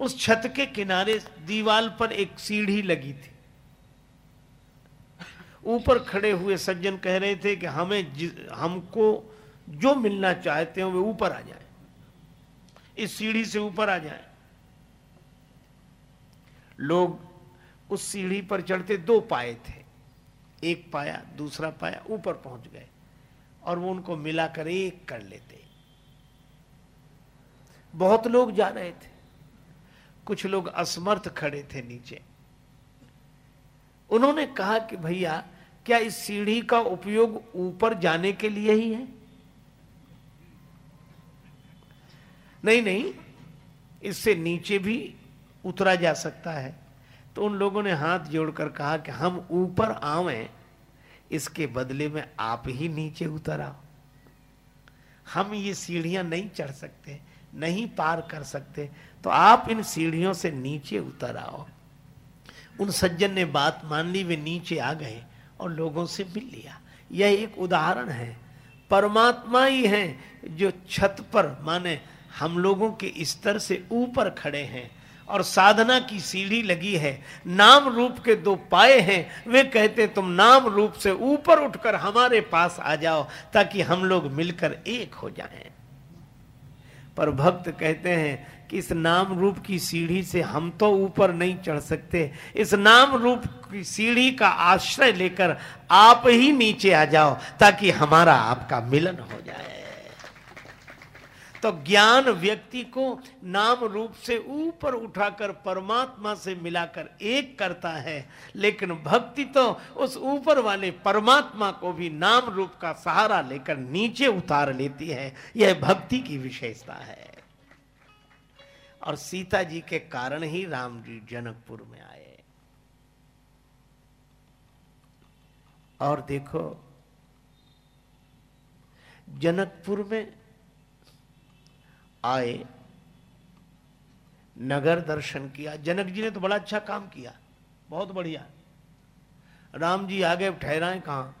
उस छत के किनारे दीवाल पर एक सीढ़ी लगी थी। ऊपर खड़े हुए सज्जन कह रहे थे कि हमें हमको जो मिलना चाहते हो वे ऊपर आ जाए। इस सीढ़ी से ऊपर आ जाए। लोग उस सीढ़ी पर चढ़ते, दो पाए थे। एक पाया, दूसरा पाया, ऊपर पहुँच गए और वो उनको मिलाकर एक कर लेते। बहुत लोग जा रहे थे। कुछ लोग असमर्थ खड़े थे नीचे। उन्होंने कहा कि भैया, क्या इस सीढ़ी का उपयोग ऊपर जाने के लिए ही है? नहीं नहीं, इससे नीचे भी उतरा जा सकता है। तो उन लोगों ने हाथ जोड़कर कहा कि हम ऊपर आवे, इसके बदले में आप ही नीचे उतर आओ। हम ये सीढ़ियाँ नहीं चढ़ सकते, नहीं पार कर सकते तो आप इन सीढ़ियों से नीचे उतर आओ। उन सज्जन ने बात मान ली, वे नीचे आ गए और लोगों से मिल लिया। यह एक उदाहरण है। परमात्मा ही है जो छत पर, माने हम लोगों के स्तर से ऊपर खड़े हैं। और साधना की सीढ़ी लगी है। नाम रूप के दो पाए हैं। वे कहते, तुम नाम रूप से ऊपर उठकर हमारे पास आ जाओ, ताकि हम लोग मिलकर एक हो जाएँ। पर भक्त कहते हैं कि इस नाम रूप की सीढ़ी से हम तो ऊपर नहीं चढ़ सकते। इस नाम रूप की सीढ़ी का आश्रय लेकर आप ही नीचे आ जाओ, ताकि हमारा आपका मिलन हो जाए। तो ज्ञान व्यक्ति को नाम रूप से ऊपर उठाकर परमात्मा से मिलाकर एक करता है, लेकिन भक्ति तो उस ऊपर वाले परमात्मा को भी नाम रूप का सहारा लेकर नीचे उतार लेती है। यह भक्ति की विशेषता है। और सीता जी के कारण ही राम जी जनकपुर में आए। और देखो, जनकपुर में आए, नगर दर्शन किया, जनक जी ने तो बड़ा अच्छा काम किया, बहुत बढ़िया। राम जी आ गए ठहराए कहा?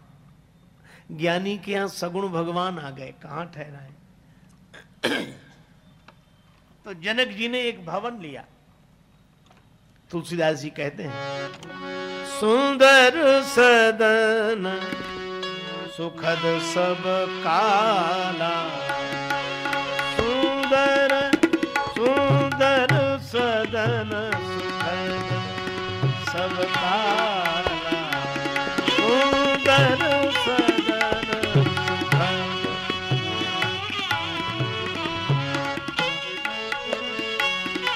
ज्ञानी के यहाँ सगुण भगवान आ गए, कहाँ ठहराए? तो जनक जी ने एक भवन लिया। तुलसीदास जी कहते हैं, सुंदर सदन, सुखद सब काला सब काला सुंदर सदन सुखद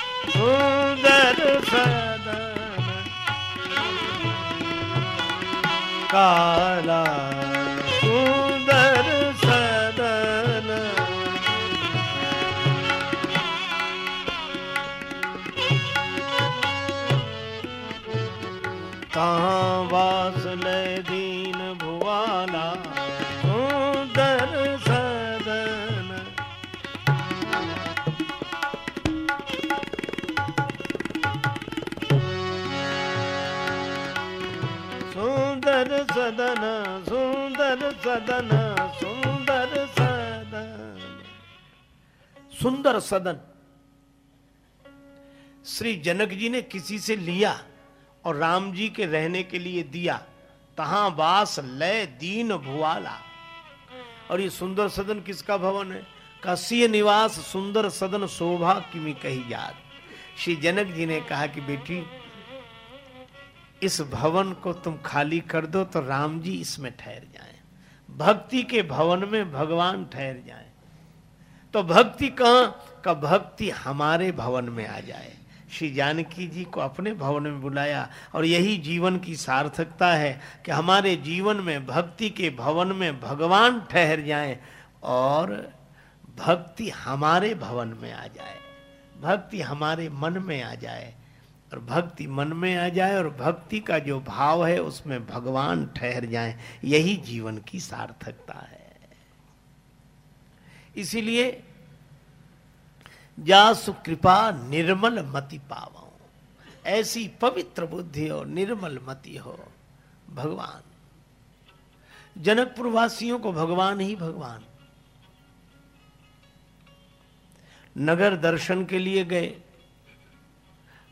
सुंदर सदन सदन, सुंदर सदन। सुंदर सदन। श्री जनक जी ने किसी से लिया और राम जी के रहने के लिए दिया, तहां वास लय दीन भुआला। और ये सुंदर सदन किसका भवन है? काशीय निवास सुंदर सदन शोभा किमी कही याद। श्री जनक जी ने कहा कि बेटी, इस भवन को तुम खाली कर दो तो राम जी इसमें ठहर जाएँ। भक्ति के भवन में भगवान ठहर जाए। तो भक्ति कहाँ? का भक्ति हमारे भवन में आ जाए। श्री जानकी जी को अपने भवन में बुलाया और यही जीवन की सार्थकता है कि हमारे जीवन में भक्ति के भवन में भगवान ठहर जाए और भक्ति हमारे भवन में आ जाए। भक्ति हमारे मन में आ जाए। और भक्ति मन में आ जाए और भक्ति का जो भाव है उसमें भगवान ठहर जाए, यही जीवन की सार्थकता है। इसीलिए जासु कृपा निर्मल मति पावो। ऐसी पवित्र बुद्धि हो निर्मल मति हो भगवान। जनकपुर वासियों को भगवान ही भगवान। नगर दर्शन के लिए गए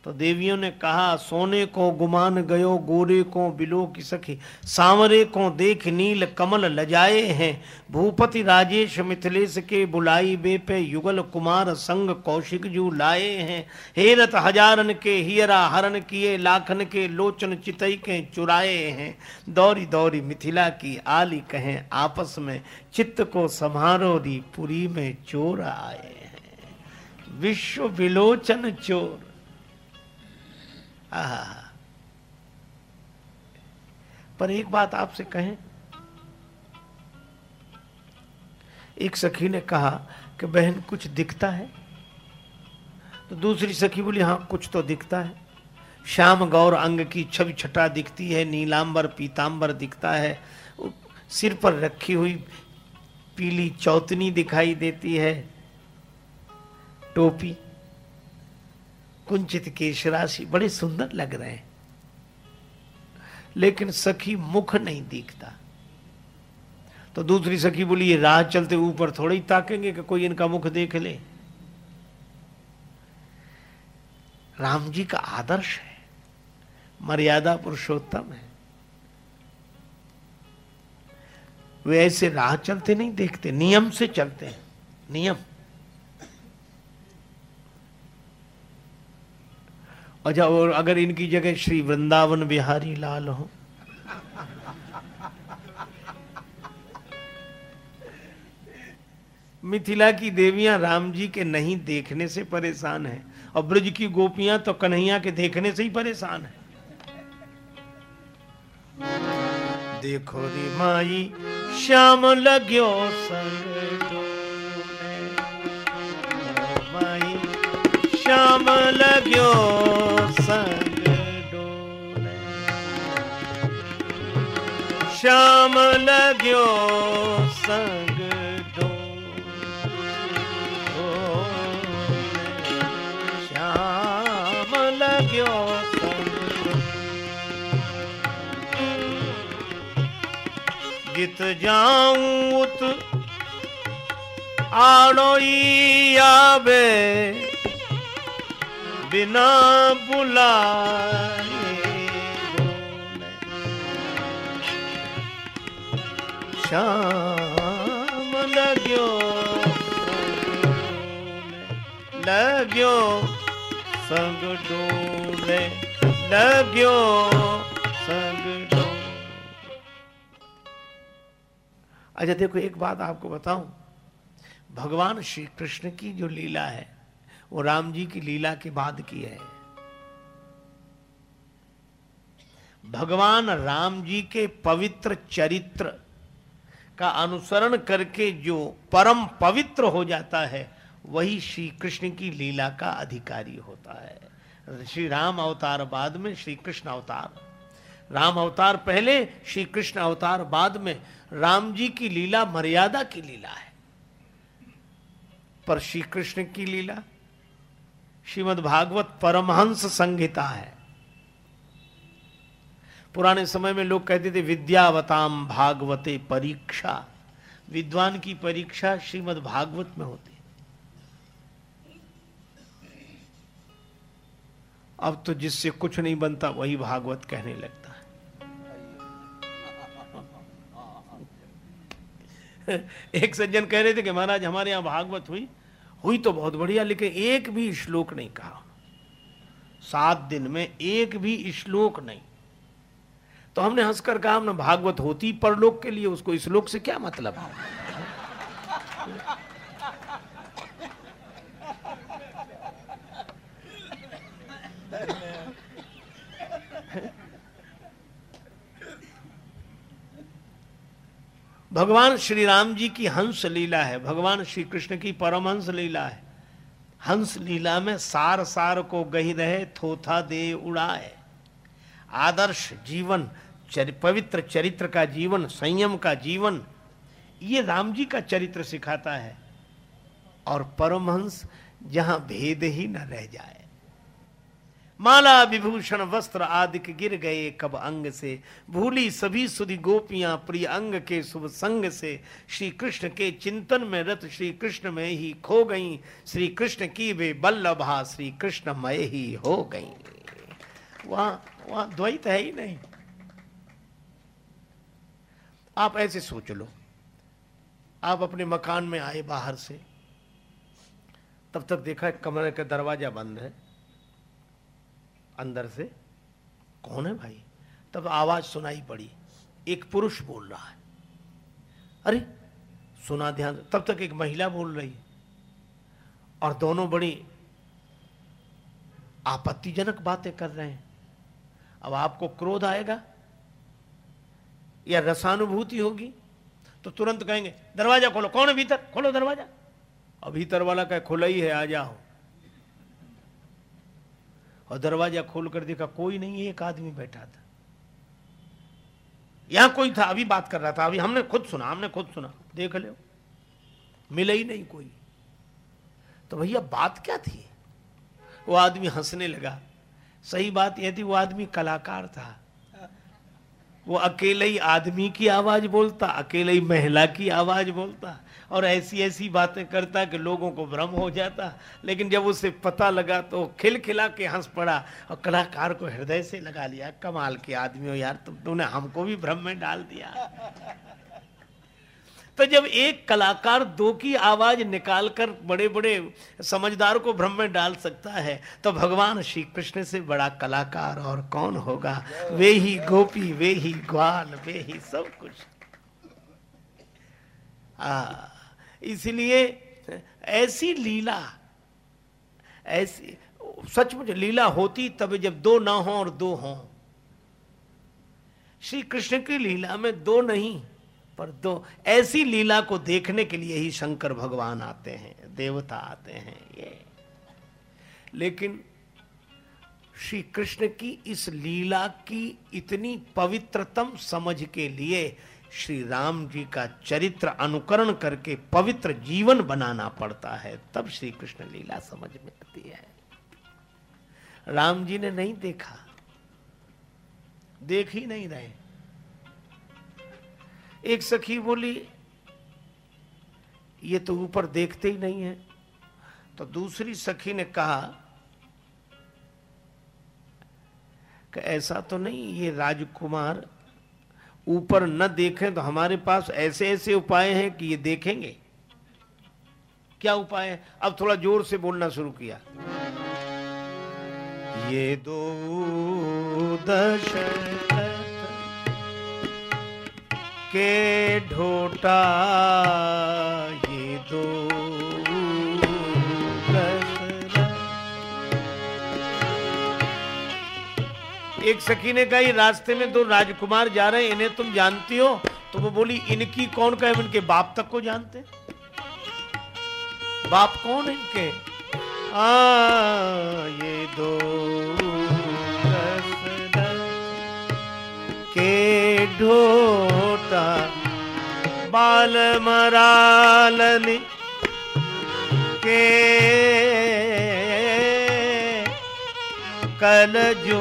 तो देवियों ने कहा, सोने को गुमान गयो, गोरे को बिलो की सखी, सांवरे को देख नील कमल लजाए हैं। भूपति राजेश मिथिलेश के बुलाई बेपे युगल कुमार संग कौशिक जू लाए हैं। हेरत हजारन के हियरा हरण किए, लाखन के लोचन चितई के चुराए हैं। दौरी दौरी मिथिला की आली कहें, आपस में चित्त को समारोरी पुरी में चोर आए हैं। विश्व विलोचन चोर। पर एक बात आपसे कहें। एक सखी ने कहा कि बहन कुछ दिखता है तो दूसरी सखी बोली हाँ कुछ तो दिखता है। श्याम गौर अंग की छवि छटा दिखती है, नीलांबर, पीतांबर दिखता है। सिर पर रखी हुई पीली चौतनी दिखाई देती है, टोपी। कुंचित केश राशि, बड़े सुंदर लग रहे हैं। लेकिन सखी मुख नहीं दिखता। तो दूसरी सखी बोली, ये राह चलते ऊपर थोड़े ही ताकेंगे कि कोई इनका मुख देख ले? राम जी का आदर्श है। मर्यादा पुरुषोत्तम है। वे ऐसे राह चलते नहीं देखते, नियम से चलते हैं। नियम। अच्छा और अगर इनकी जगह श्री वृंदावन बिहारी लाल हो? मिथिला की देवियाँ राम जी के नहीं देखने से परेशान हैं, और ब्रज की गोपियाँ तो कन्हैया के देखने से ही परेशान है। देखो रे माई, श्याम लग्यो श्याम लग्यो संग श्याम लग्यो संग जित जाऊँ उत आड़ोई आवे। बिना बुलाए। शाम लग्यो लग्यो संग डोले लग्यो अच्छा देखो, एक बात आपको बताऊँ। भगवान श्री कृष्ण की जो लीला है वो राम जी की लीला के बाद की है। भगवान राम जी के पवित्र चरित्र का अनुसरण करके जो परम पवित्र हो जाता है, वही श्री कृष्ण की लीला का अधिकारी होता है। श्री राम अवतार बाद में श्री कृष्ण अवतार। राम अवतार पहले श्री कृष्ण अवतार बाद में। राम जी की लीला मर्यादा की लीला है। पर श्री कृष्ण की लीला श्रीमद भागवत परमहंस संहिता है। पुराने समय में लोग कहते थे, विद्यावताम भागवते परीक्षा। विद्वान की परीक्षा श्रीमद भागवत में होती अब तो जिससे कुछ नहीं बनता, वही भागवत कहने लगता है। एक सज्जन कह रहे थे कि महाराज, हमारे यहाँ भागवत हुई। हुई तो बहुत बढ़िया, लेकिन एक भी श्लोक नहीं कहा। सात दिन में एक भी श्लोक नहीं। तो हमने हंसकर कहा, हमने भागवत होती परलोक के लिए, उसको श्लोक से क्या मतलब? भगवान श्री राम जी की हंस लीला है भगवान श्री कृष्ण की परमहंस लीला है। हंस लीला में सार सार को गही रहे थोथा दे उड़ाए। आदर्श जीवन चर, पवित्र चरित्र का जीवन संयम का जीवन ये राम जी का चरित्र सिखाता है। और परमहंस जहाँ भेद ही न रह जाए। माला विभूषण वस्त्र आदि गिर गए कब अंग से? भूली सभी सुधी गोपियाँ प्रिय अंग के शुभ संग से। श्री कृष्ण के चिंतन में रत श्री कृष्ण में ही खो गई। श्री कृष्ण की वे बल्लभा श्री कृष्ण मय ही हो गई। वहाँ वहाँ द्वैत है ही नहीं। आप ऐसे सोच लो। आप अपने मकान में आए बाहर से। तब तक देखा कमरे का दरवाज़ा बंद है। अंदर से, कौन है भाई? तब आवाज़ सुनाई पड़ी। एक पुरुष बोल रहा है। अरे, सुना ध्यान, तब तक एक महिला बोल रही और दोनों बड़ी आपत्तिजनक बातें कर रहे हैं। अब आपको क्रोध आएगा या रसानुभूति होगी तो तुरंत कहेंगे, दरवाज़ा खोलो। कौन है भीतर? खोलो दरवाज़ा। और भीतर वाला कहे, खुला ही है, आ जाओ। और दरवाज़ा खोल कर देखा कोई नहीं, एक आदमी बैठा था। यहाँ कोई था, अभी बात कर रहा था, अभी हमने खुद सुना, हमने खुद सुना। देख लो, मिले ही नहीं कोई। तो भैया, बात क्या थी? वो आदमी हंसने लगा। सही बात यह थी, वो आदमी कलाकार था। वो अकेले ही आदमी की आवाज़ बोलता, अकेले ही महिला की आवाज़ बोलता। और ऐसी ऐसी बातें करता कि लोगों को भ्रम हो जाता। लेकिन जब उसे पता लगा तो खिलखिला के हंस पड़ा और कलाकार को हृदय से लगा लिया, कमाल के आदमी हो यार, तुम तुमने हमको भी भ्रम में डाल दिया। तो जब एक कलाकार दो की आवाज़ निकालकर बड़े बड़े समझदार को भ्रम में डाल सकता है तो भगवान श्री कृष्ण से बड़ा कलाकार और कौन होगा? वे ही गोपी, वे ही ग्वाल, वे ही सब कुछ। इसलिए, ऐसी लीला, ऐसी सचमुच लीला होती तब जब दो ना हो और दो हों। श्री कृष्ण की लीला में दो नहीं, पर दो, ऐसी लीला को देखने के लिए ही शंकर भगवान आते हैं, देवता आते हैं, ये। लेकिन श्री कृष्ण की इस लीला की इतनी पवित्रतम समझ के लिए श्री राम जी का चरित्र अनुकरण करके पवित्र जीवन बनाना पड़ता है, तब श्री कृष्ण लीला समझ में आती है। राम जी ने नहीं देखा। देख ही नहीं रहे। एक सखी बोली, ये तो ऊपर देखते ही नहीं है। तो दूसरी सखी ने कहा, कि ऐसा तो नहीं, ये राजकुमार ऊपर न देखें तो हमारे पास ऐसे ऐसे उपाय हैं कि ये देखेंगे। क्या उपाय है? अब थोड़ा ज़ोर से बोलना शुरू किया। ये दो दशरथ के ढोटा, ये दो एक सखी ने कहा रास्ते में दो राजकुमार जा रहे हैं, इन्हें तुम जानती हो? तो वो बोली, इनकी कौन का है इनके बाप तक को जानते बाप कौन इनके? आ, ये दो के ढोटा बाल मरालनी के कल जो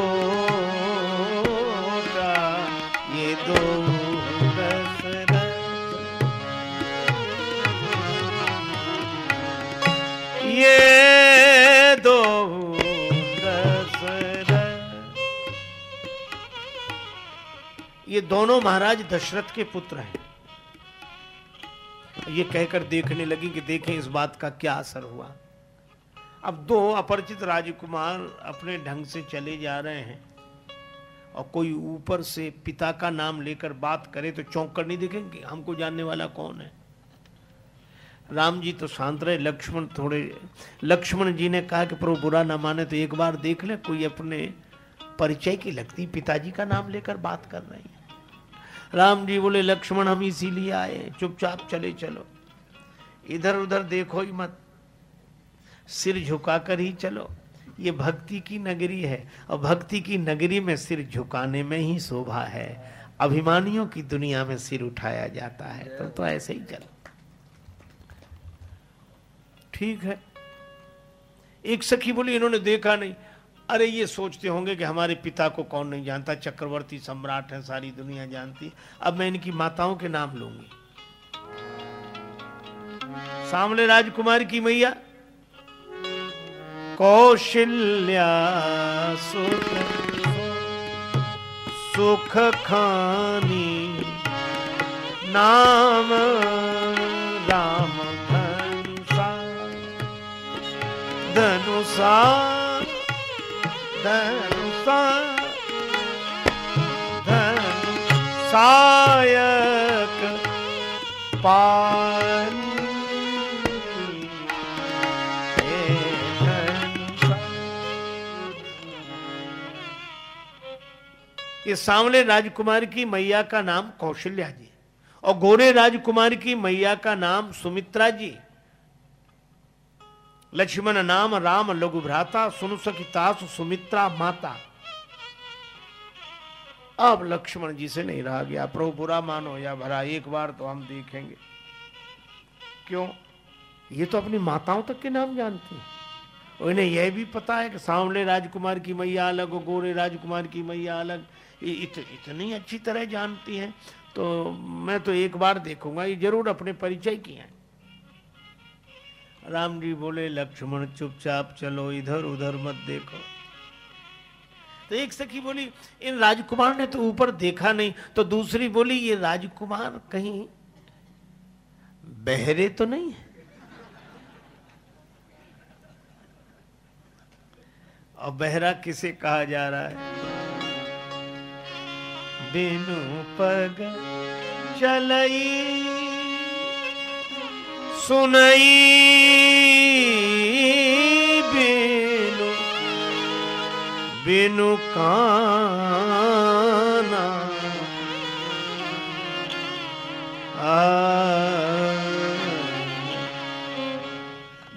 ये दो ये दो ये दोनों महाराज दशरथ के पुत्र हैं। ये कहकर देखने लगी कि देखें इस बात का क्या असर हुआ। अब दो अपरिचित राजकुमार अपने ढंग से चले जा रहे हैं और कोई ऊपर से पिता का नाम लेकर बात करे तो चौंक कर नहीं देखेंगे। हमको जानने वाला कौन है? राम जी तो शांत रहे। लक्ष्मण थोड़े, लक्ष्मण जी ने कहा कि प्रभु बुरा ना माने तो एक बार देख ले, कोई अपने परिचय की लगती पिताजी का नाम लेकर बात कर रही है। राम जी बोले, लक्ष्मण हम इसीलिए आए चुपचाप चले चलो। इधर उधर देखो ही मत। सिर झुकाकर ही चलो। ये भक्ति की नगरी है और भक्ति की नगरी में सिर झुकाने में ही शोभा है। अभिमानियों की दुनिया में सिर उठाया जाता है तो, तो ऐसे ही चलो। ठीक है। एक सखी बोली इन्होंने देखा नहीं। अरे ये सोचते होंगे कि हमारे पिता को कौन नहीं जानता चक्रवर्ती सम्राट है सारी दुनिया जानती। अब मैं इनकी माताओं के नाम लूँगी। सामने राजकुमार की मैया कौशल्या सुख सुख खानी नाम राम धनुषा धनुषा सायक ये सामने राजकुमार की मैया का नाम कौशल्या जी और गोरे राजकुमार की मैया का नाम सुमित्रा जी। लक्ष्मण नाम राम लघु भ्राता सुन सकी तास सुमित्रा माता। अब लक्ष्मण जी से नहीं रहा गया। प्रभु बुरा मानो या भरा, एक बार तो हम देखेंगे। क्यों? ये तो अपनी माताओं तक के नाम जानते हैं। उन्हें यह भी पता है कि सांवले राजकुमार की मैया अलग और गोरे राजकुमार की मैया अलग। इत, इतनी अच्छी तरह जानती हैं तो मैं तो एक बार देखूँगा ये ज़रूर अपने परिचय की हैं। राम जी बोले लक्ष्मण चुपचाप चलो इधर उधर मत देखो। तो एक सखी बोली इन राजकुमार ने तो ऊपर देखा नहीं तो दूसरी बोली ये राजकुमार कहीं बहरे तो नहीं है? और बहरा किसे कहा जा रहा है? बिनु पग चलई। सुनई बिनु बिनु काना। आ,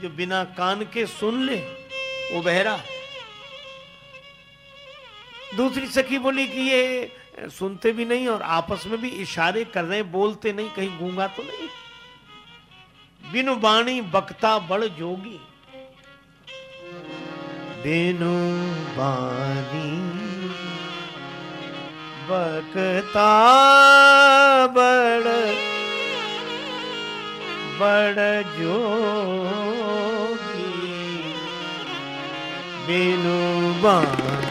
जो बिना कान के सुन ले वो बहरा। दूसरी सखी बोली कि ये सुनते भी नहीं और आपस में भी इशारे कर रहे बोलते नहीं, कहीं गूँगा तो नहीं। बिनु बाणी बकता बड़ जोगी। बिनु बानी बकता बड़ बड़ जोगी। बिनु बानी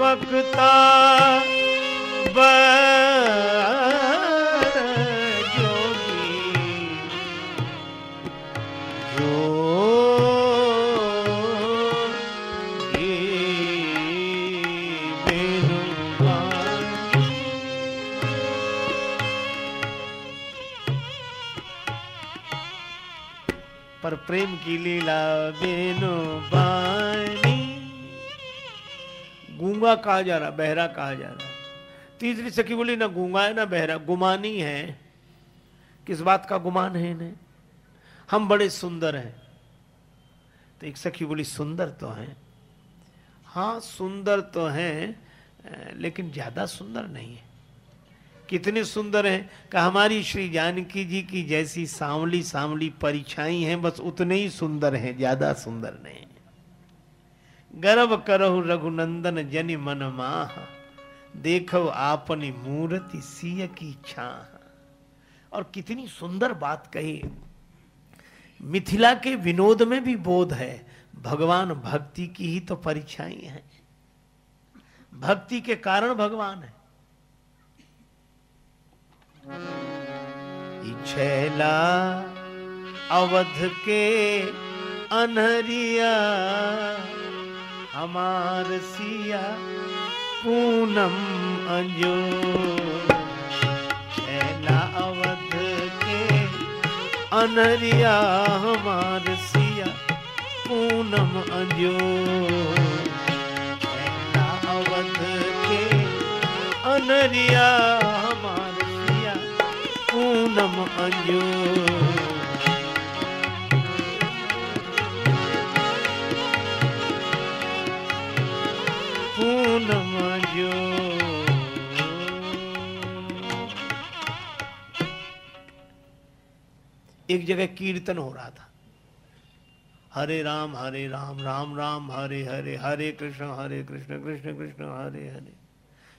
बकता पर प्रेम की लीला बेनो बानी गूँगा कहा जा रहा, बहरा कहा जा रहा। तीसरी सखी बोली, ना गूँगा है, ना बहरा, गुमानी है। किस बात का गुमान है इन्हें? हम बड़े सुंदर हैं। तो एक सखी बोली, सुंदर तो हैं। हाँ सुंदर तो हैं लेकिन ज़्यादा सुंदर नहीं है। कितने सुंदर हैं? कि हमारी श्री जानकी जी की जैसी सांवली सांवली परिछाई हैं, बस उतने ही सुंदर हैं, ज़्यादा सुंदर नहीं गर्व करहु रघुनंदन जनि मन माह देखो आपनी मूर्ति सीय की छा और कितनी सुंदर बात कही। मिथिला के विनोद में भी बोध है, भगवान भक्ति की ही तो परिछाई है। भक्ति के कारण भगवान है। छैला अवध के अनहरिया हमार सिया पूनम अंजो। छैला अवध के अनरिया हमार सिया पूनम अंजो। छैला अवध के अनहरिया पूनम अंजो। एक जगह कीर्तन हो रहा था। हरे राम हरे राम राम राम, हरे हरे हरे कृष्ण हरे कृष्ण कृष्ण कृष्ण, हरे हरे।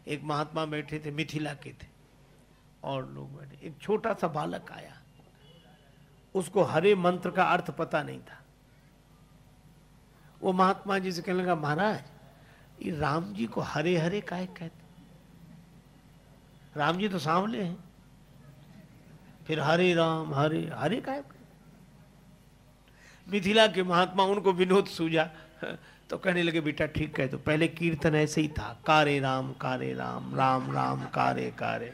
एक महात्मा बैठे थे, मिथिला के थे। और लोग बैठे। एक छोटा सा बालक आया। उसको हरे मंत्र का अर्थ पता नहीं था। वो महात्मा जी से कहने लगा, महाराज, ये राम जी को हरे हरे काय कहते राम जी तो सांवले हैं। फिर हरे राम, हरे हरे काय मिथिला के महात्मा उनको विनोद सूझा तो कहने लगे, बेटा, ठीक है तो पहले कीर्तन ऐसे ही था, कारे राम कारे राम राम राम, कारे कारे।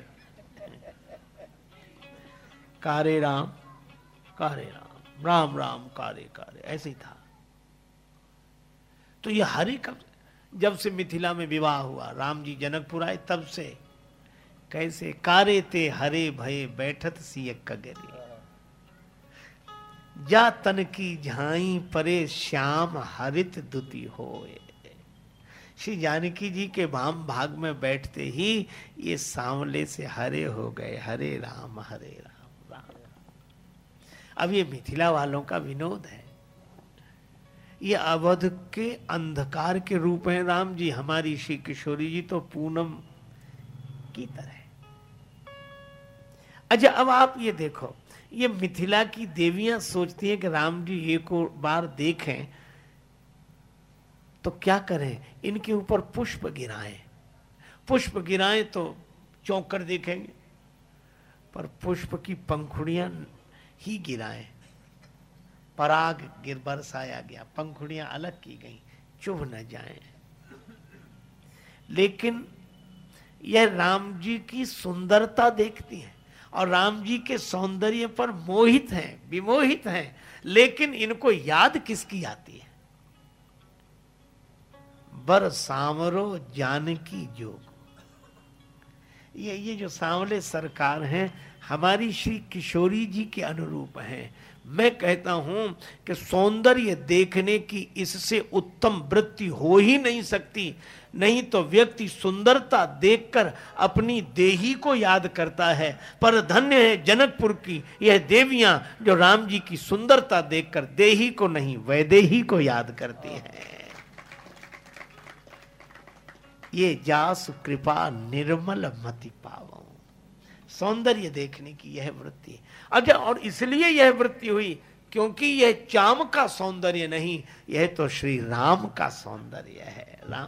कारे राम कारे राम राम राम, कारे कारे, ऐसे ही था। तो ये हरे कब, जब से मिथिला में विवाह हुआ, राम जी जनकपुर आए, तब से कैसे कारे ते हरे भय बैठत सी कगरी। जा तन की झाई परे श्याम हरित दुति होए। श्री जानकी जी के वाम भाग में बैठते ही ये सांवले से हरे हो गए। हरे राम हरे राम राम। अब ये मिथिला वालों का विनोद है। ये अवध के अंधकार के रूप हैं। राम जी, हमारी श्री किशोरी जी तो पूनम की तरह अच्छा अब आप ये देखो, ये मिथिला की देवियाँ सोचती हैं कि राम जी एक बार देखें तो क्या करें? इनके ऊपर पुष्प गिराएँ। पुष्प गिराएँ तो चौंकर देखेंगे, पर पुष्प की पंखुड़ियाँ ही गिराएँ। पराग गिर बरसाया गया, पंखुड़ियाँ अलग की गई, चुभ न जाए। लेकिन यह राम जी की सुंदरता देखती है। और राम जी के सौंदर्य पर मोहित हैं, विमोहित हैं, लेकिन इनको याद किसकी आती है? बर सांवरो जानकी जोग। ये ये जो सांवले सरकार हैं, हमारी श्री किशोरी जी के अनुरूप हैं मैं कहता हूँ कि सौंदर्य देखने की इससे उत्तम वृत्ति हो ही नहीं सकती। नहीं तो व्यक्ति सुंदरता देखकर अपनी देही को याद करता है। पर धन्य है जनकपुर की यह देवियाँ जो राम जी की सुंदरता देखकर देही को नहीं, वैदेही को याद करती हैं। ये जास कृपा निर्मल मति पाव सौंदर्य देखने की यह वृत्ति अच्छा और इसलिए यह वृत्ति हुई, क्योंकि यह चाम का सौंदर्य नहीं, यह तो श्री राम का सौंदर्य है, राम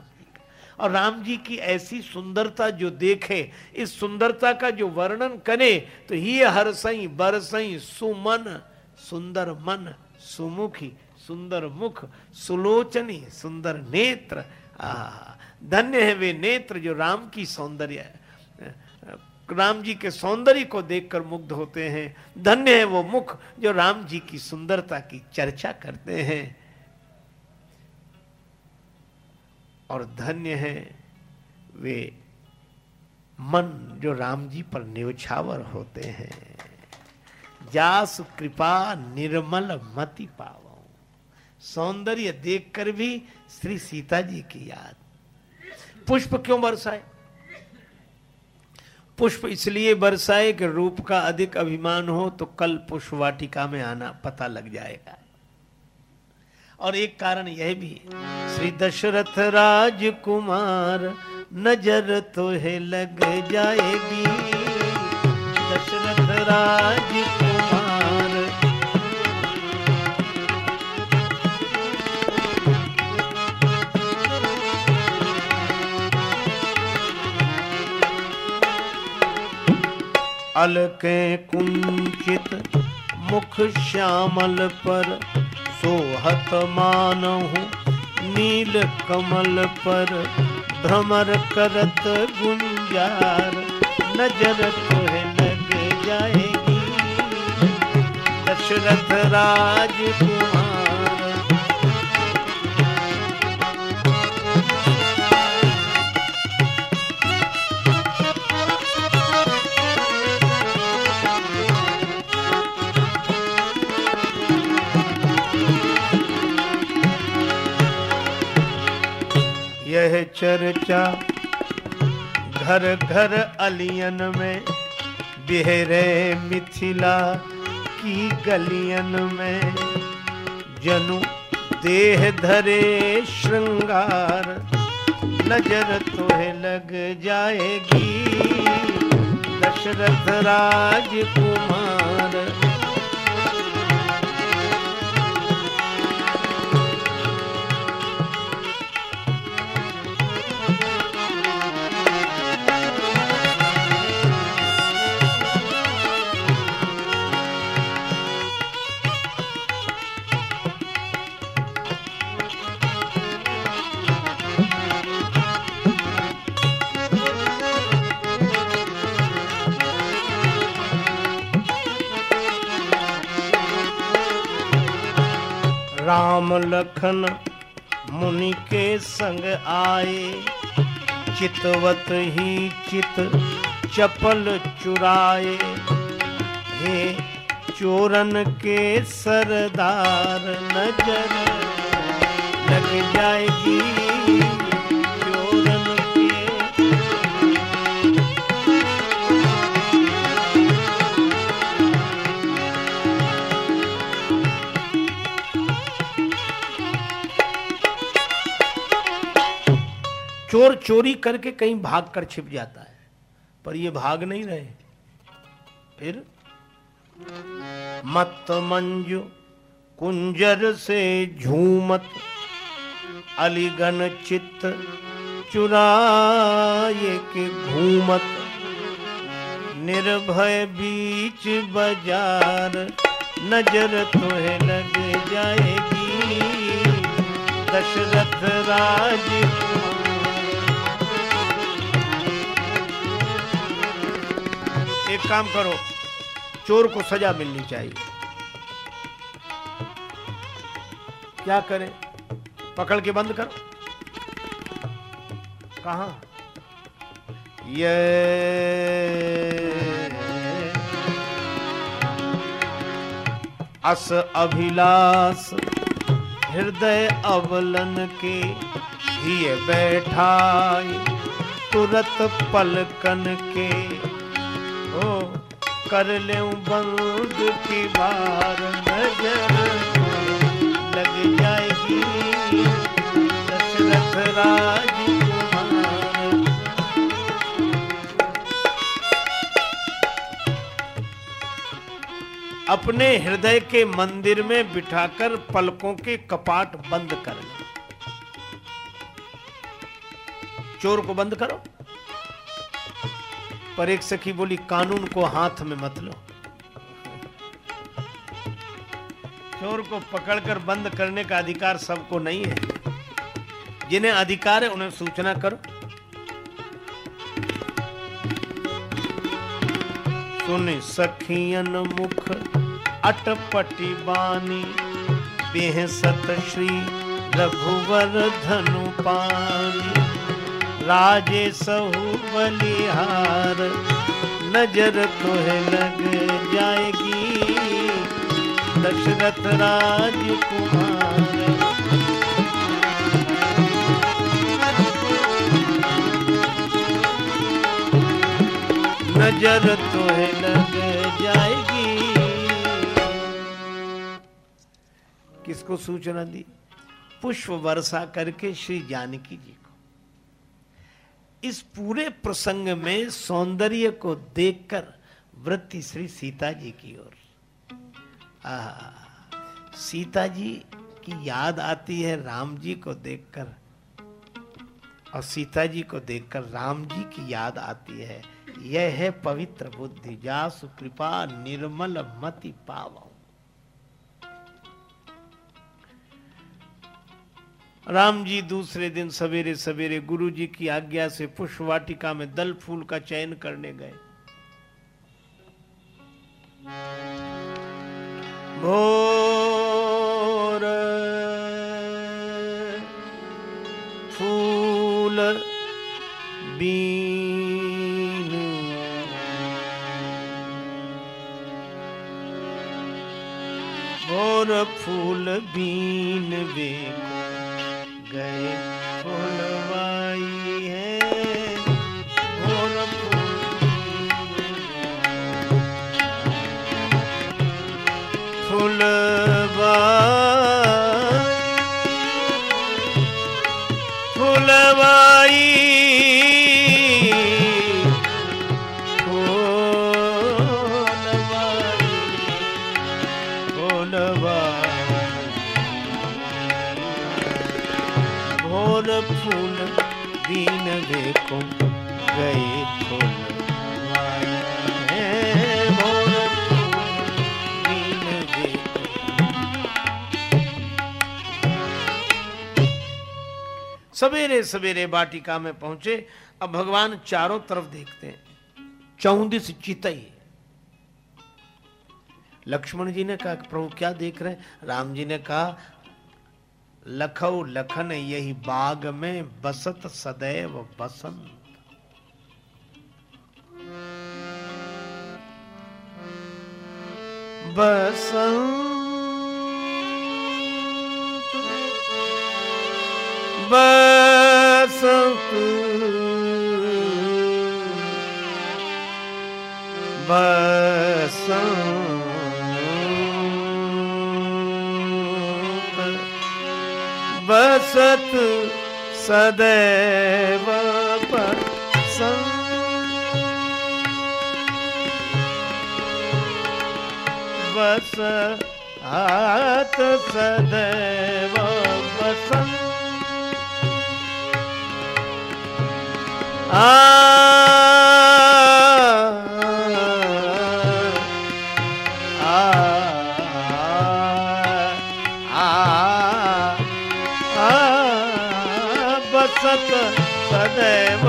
और राम जी की ऐसी सुंदरता जो देखे, इस सुंदरता का जो वर्णन करे तो ही हर सई बरसई सुमन, सुंदर मन, सुमुखी, सुंदर मुख, सुलोचनी, सुंदर नेत्र आ धन्य है वे नेत्र जो राम की सौंदर्य राम जी के सौंदर्य को देखकर मुग्ध होते हैं। धन्य है वो मुख जो राम जी की सुंदरता की चर्चा करते हैं। और धन्य है वे मन जो राम जी पर निवछावर होते हैं। जास कृपा निर्मल मति पाव। सौंदर्य देखकर भी श्री सीता जी की याद। पुष्प क्यों बरसाए? पुष्प इसलिए बरसाए कि रूप का अधिक अभिमान हो तो कल पुष्प वाटिका में आना पता लग जाएगा। और एक कारण यह भी श्री दशरथ राजकुमार नज़र तो है लग जाएगी। दशरथ राजकुमार अलके कुंचित मुख श्यामल पर सोहत मानहु नील कमल पर भ्रमर करत गुंजार। नज़र तुहे लग जाएगी। दशरथ राजकुमार यह चर्चा। घर घर अलियन में बिहरे मिथिला की गलियन में। जनु देह धरे श्रृंगार, नज़र तोहे लग जाएगी। दशरथ राजकुमार राम लखन मुनि के संग आए। चितवत ही चित चपल चुराए। हे चोरन के सरदार नज़र लग जाएगी। चोर चोरी करके कहीं भाग कर छिप जाता है। पर ये भाग नहीं रहे। फिर मत मंजू, कुंजर से झूमत अलीगन चित्त चुराए के घूमत, निर्भय बीच बाज़ार नज़र तुहे लग जाएगी। दशरथ राज एक काम करो, चोर को सजा मिलनी चाहिए। क्या करें? पकड़ के बंद करो। कहा? ये अस अभिलाष, हृदय अवलन के ही बैठाए, तुरत पलकन के ओ कर ले बंद की बार नज़र। लग जाएगी दशरथ राजकुमार। अपने हृदय के मंदिर में बिठाकर पलकों के कपाट बंद कर ले। चोर को बंद करो। पर एक सखी बोली, कानून को हाथ में मत लो। चोर को पकड़कर बंद करने का अधिकार सबको नहीं है। जिन्हें अधिकार है, उन्हें सूचना करो। सुन सखियन मुख, अटपटी बानी बेहसत श्री रघुवर धनु पानी राजे सहु बलिहार। नज़र तुहे लग जाएगी। दशरथ राजकुमार। नज़र तुहे लग जाएगी। किसको सूचना दी? पुष्प वर्षा करके श्री जानकी जी इस पूरे प्रसंग में सौंदर्य को देखकर वृत्ति श्री सीता जी की ओर। सीता जी की याद आती है राम जी को देखकर। और सीता जी को देखकर राम जी की याद आती है। यह है पवित्र बुद्धि, जासु, कृपा, निर्मल, मति पाव राम जी दूसरे दिन सवेरे सवेरे गुरु जी की आज्ञा से पुष्प वाटिका में दल फूल का चयन करने गए। भोर फूल बीन। भोर फूल बीन बेको सवेरे सवेरे बाटिका में पहुँचे, अब भगवान चारों तरफ़ देखते हैं। चौदिस चितई लक्ष्मण जी ने कहा प्रभु क्या देख रहे हैं? राम जी ने कहा, लखौ लखन यही बाग में बसत सदैव बसंत। बसंत बसंत बसंत बसत सदैव बसंत बस हाथ सदैव बसत सदैव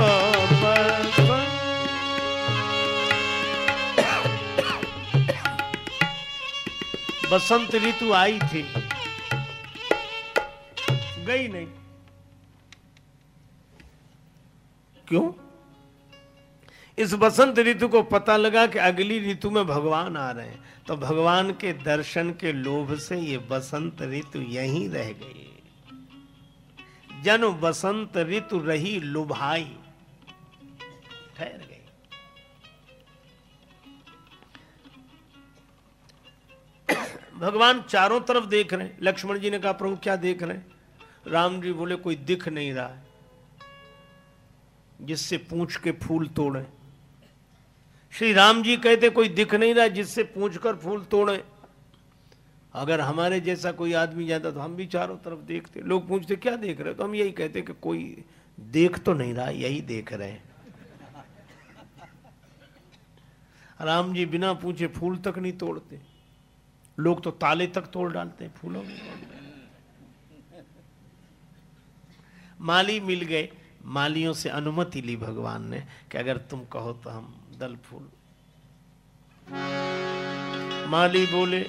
बसंत बसंत ऋतु आई थी। गई नहीं। क्यों? इस बसंत ऋतु को पता लगा कि अगली ऋतु में भगवान आ रहे हैं। तो भगवान के दर्शन के लोभ से ये बसंत ऋतु यहीं रह गई जन बसंत ऋतु रही लुभाई, ठहर गई भगवान चारों तरफ़ देख रहे हैं। लक्ष्मण जी ने कहा, प्रभु, क्या देख रहे हैं? राम जी बोले, कोई दिख नहीं रहा है। जिससे पूछ के फूल तोड़े। श्री राम जी कहते, कोई दिख नहीं रहा जिससे पूछ कर फूल तोड़े। अगर हमारे जैसा कोई आदमी जाता तो हम भी चारों तरफ़ देखते। लोग पूछते, क्या देख रहे हो? तो हम यही कहते कि कोई देख तो नहीं रहा, यही देख रहे हैं। राम जी बिना पूछे फूल तक नहीं तोड़ते। लोग तो ताले तक तोड़ डालते हैं, फूलों में माली मिल गए। मालियों से अनुमति ली भगवान ने कि अगर तुम कहो तो हम दल फूल। माली बोले,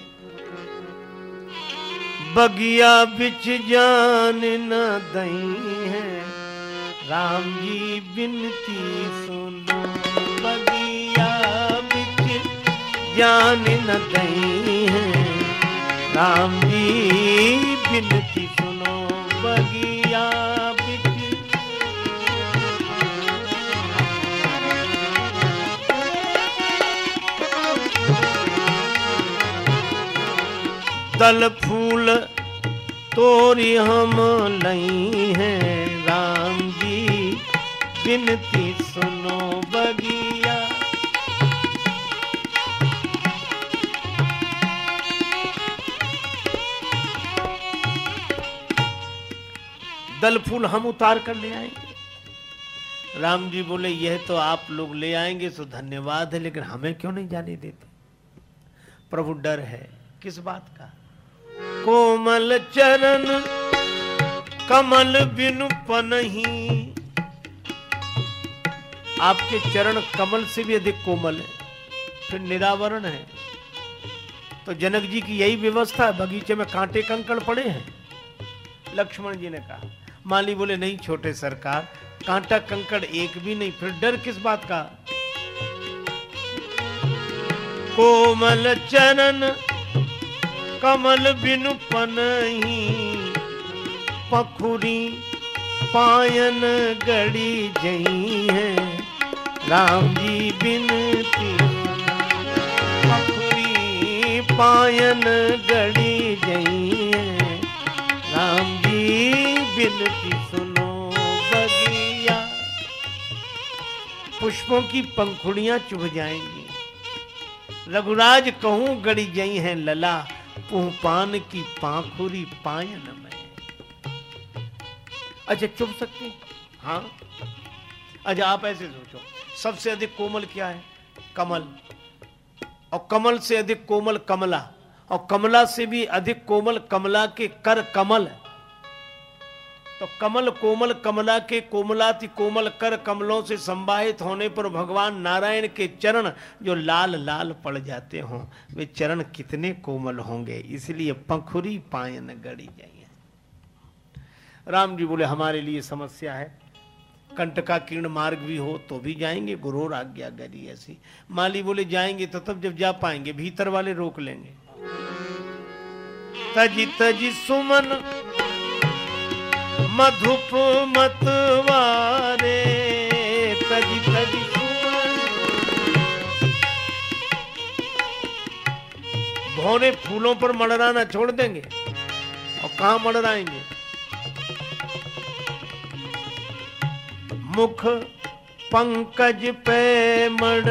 बगिया बिच जान न दई है। राम जी बिनती सुनो, बगिया बिच जान न दई है। राम जी बिनती दल फूल तोरी हम लई हैं। राम जी बिनती सुनो बगिया। दल फूल हम उतार कर ले आएँगे। राम जी बोले, यह तो आप लोग ले आएँगे तो धन्यवाद है, लेकिन हमें क्यों नहीं जाने देते? प्रभु डर है। किस बात का? कोमल चरण, कमल बिनु पनही। आपके चरण कमल से भी अधिक कोमल है, फिर निरावरण है। तो जनक जी की यही व्यवस्था है, बगीचे में कांटे कंकड़ पड़े हैं। लक्ष्मण जी ने कहा माली बोले, नहीं छोटे सरकार, कांटा कंकड़ एक भी नहीं, फिर डर किस बात का? कोमल चरण कमल बिनु पनही, पखुरी पायन गड़ी जई है। राम जी बिनती, पखुरी पायन गड़ी जई है। राम जी बिनती सुनो बगिया। पुष्पों की पंखुड़ियाँ चुभ जाएँगी। रघुराज कहूँ गड़ी जई हैं लला। पुहपान की पाखुरी पायन में। अच्छा चुप सकते हाँ? अच्छा आप ऐसे सोचो। सबसे अधिक कोमल क्या है? कमल। और कमल से अधिक कोमल कमला। और कमला से भी अधिक कोमल कमला के कर कमल तो कमल कोमल कमला के कोमलाति कोमल कर कमलों से संवाहित होने पर भगवान नारायण के चरण जो लाल लाल पड़ जाते हों, वे चरण कितने कोमल होंगे? इसलिए पंखुरी पायन गड़ी जाइए। राम जी बोले, हमारे लिए समस्या है। कंटका किरण मार्ग भी हो तो भी जाएँगे, गुरोर आज्ञा गरी ऐसी माली बोले, जाएँगे तो तब जब जा पाएँगे, भीतर वाले रोक लेंगे। तजी तजी सुमन मधुप मतवारे तजी तजी भौरे फूलों पर मड़राना छोड़ देंगे और कहा मड़राएँगे? मुख पंकज पे मड़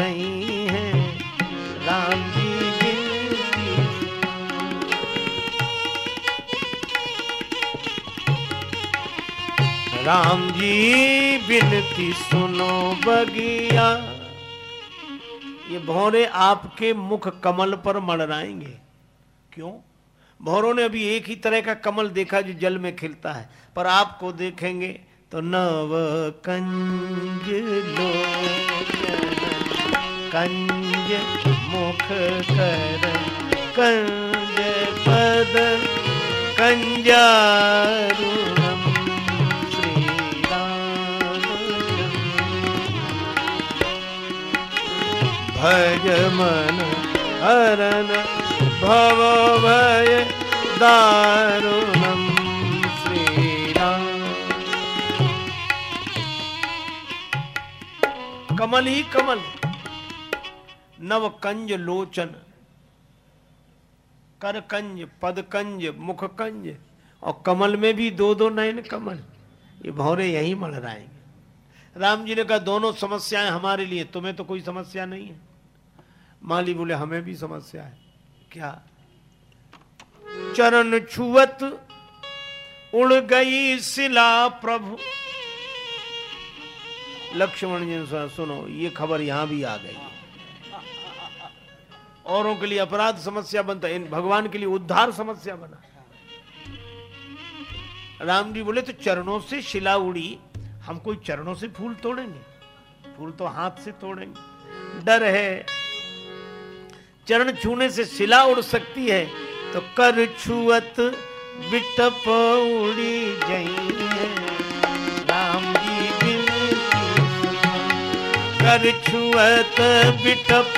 रही हैं, राम जी राम जी बिनती सुनो बगिया। ये भौरे आपके मुख कमल पर मड़राएँगे। क्यों? भौरों ने अभी एक ही तरह का कमल देखा जो जल में खिलता है। पर आपको देखेंगे तो नव कंज लो। कंज मुख कर, कंज पद, कंजारू भज मन हरण भव भय दारुणम कमल ही कमल नव कंज लोचन कर कंज पद कंज मुख कंज और कमल में भी दो दो नयन कमल, ये भौरे यही मल रहे राम जी ने कहा, दोनों समस्याएँ हमारे लिए, तुम्हें तो कोई समस्या नहीं है। माली बोले, हमें भी समस्या है। क्या? चरण छुअत उड़ गई शिला प्रभु। लक्ष्मण जी ने सुनो, ये खबर यहाँ भी आ गई औरों के लिए अपराध समस्या बनता, इन भगवान के लिए उद्धार समस्या बना। राम जी बोले तो चरणों से शिला उड़ी, हम कोई चरणों से फूल तोड़ेंगे? फूल तो हाथ से तोड़ेंगे। डर है चरण छूने से शिला उड़ सकती है। तो कर छुअत बिटप उड़ी जई राम जी कर छुअत बिटप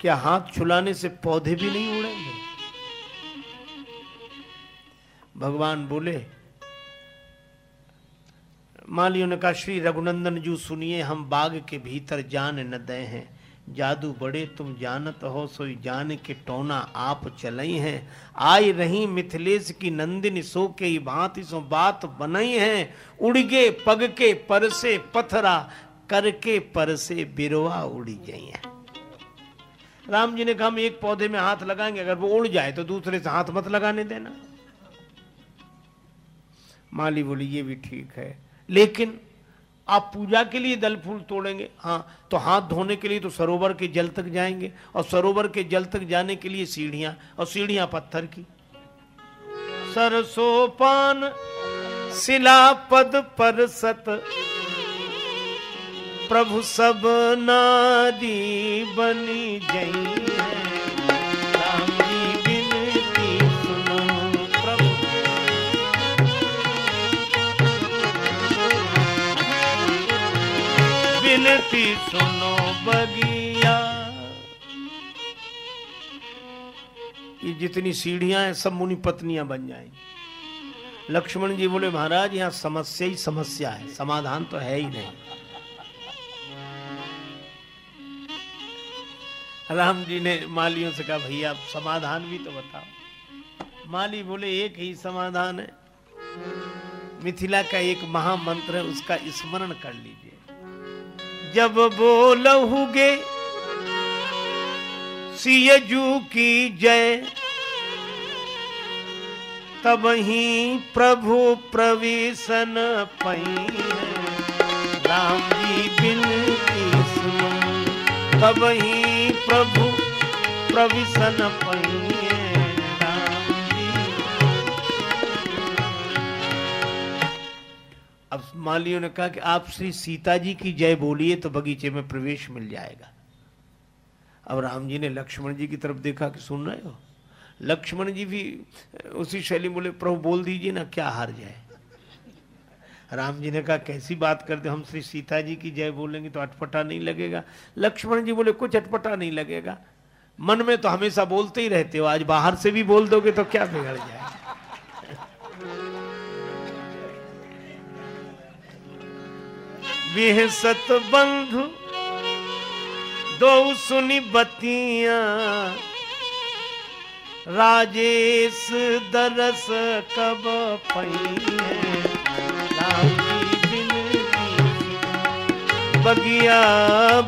क्या हाथ छुलाने से पौधे भी नहीं उड़ेंगे? भगवान बोले मालियों ने कहा श्री रघुनंदन जू, सुनिए, हम बाग के भीतर जान न दे हैं। जादू बड़े, तुम जानत हो, सोई जान के टोना आप चलई हैं। आई रही मिथिलेश की नंदिन, सो के भांति सो बात बनई है। उड़गे पग के पर से पथरा, करके पर से बिरवा उड़ी गई है। राम जी ने कहा, हम एक पौधे में हाथ लगाएँगे, अगर वो उड़ जाए तो दूसरे से हाथ मत लगाने देना। माली बोली, ये भी ठीक है। लेकिन आप पूजा के लिए दल फूल तोड़ेंगे। हाँ तो हाथ धोने के लिए तो सरोवर के जल तक जाएँगे और सरोवर के जल तक जाने के लिए सीढ़ियाँ और सीढ़ियाँ पत्थर की। सरसोपान शिला पद पर सत। प्रभु सब नारी बनी जई विनती सुनो बगिया। ये जितनी सीढ़ियाँ हैं, सब मुनि पत्नियाँ बन जाएँगी। लक्ष्मण जी बोले, महाराज, यहाँ समस्या ही समस्या है, समाधान तो है ही नहीं। राम जी ने मालियों से कहा, भैया समाधान भी तो बताओ। माली बोले, एक ही समाधान है। मिथिला का एक महामंत्र है, उसका स्मरण कर लीजिए। जब बोलहुगे, सियजू की जय। तब ही प्रभु प्रवेशन पई। राम जी बिन तब ही प्रभु प्रविशन पई। मालियों ने कहा कि आप श्री सीता जी की जय बोलिए तो बगीचे में प्रवेश मिल जाएगा। अब राम जी ने लक्ष्मण जी की तरफ़ देखा कि सुन रहे हो? लक्ष्मण जी भी, उसी शैली बोले, प्रभु, बोल दीजिए ना, क्या हार जाए? राम जी ने कहा, कैसी बात करते हम श्री सीता जी की जय बोलेंगे तो अटपटा नहीं लगेगा। लक्ष्मण जी बोले, कुछ अटपटा नहीं लगेगा। मन में तो हमेशा बोलते ही रहते हो, आज बाहर से भी बोल दोगे तो क्या बिगड़ जाए बिह सत बंधु दो सुनी बतिया। राजेश दरस कब पई बगिया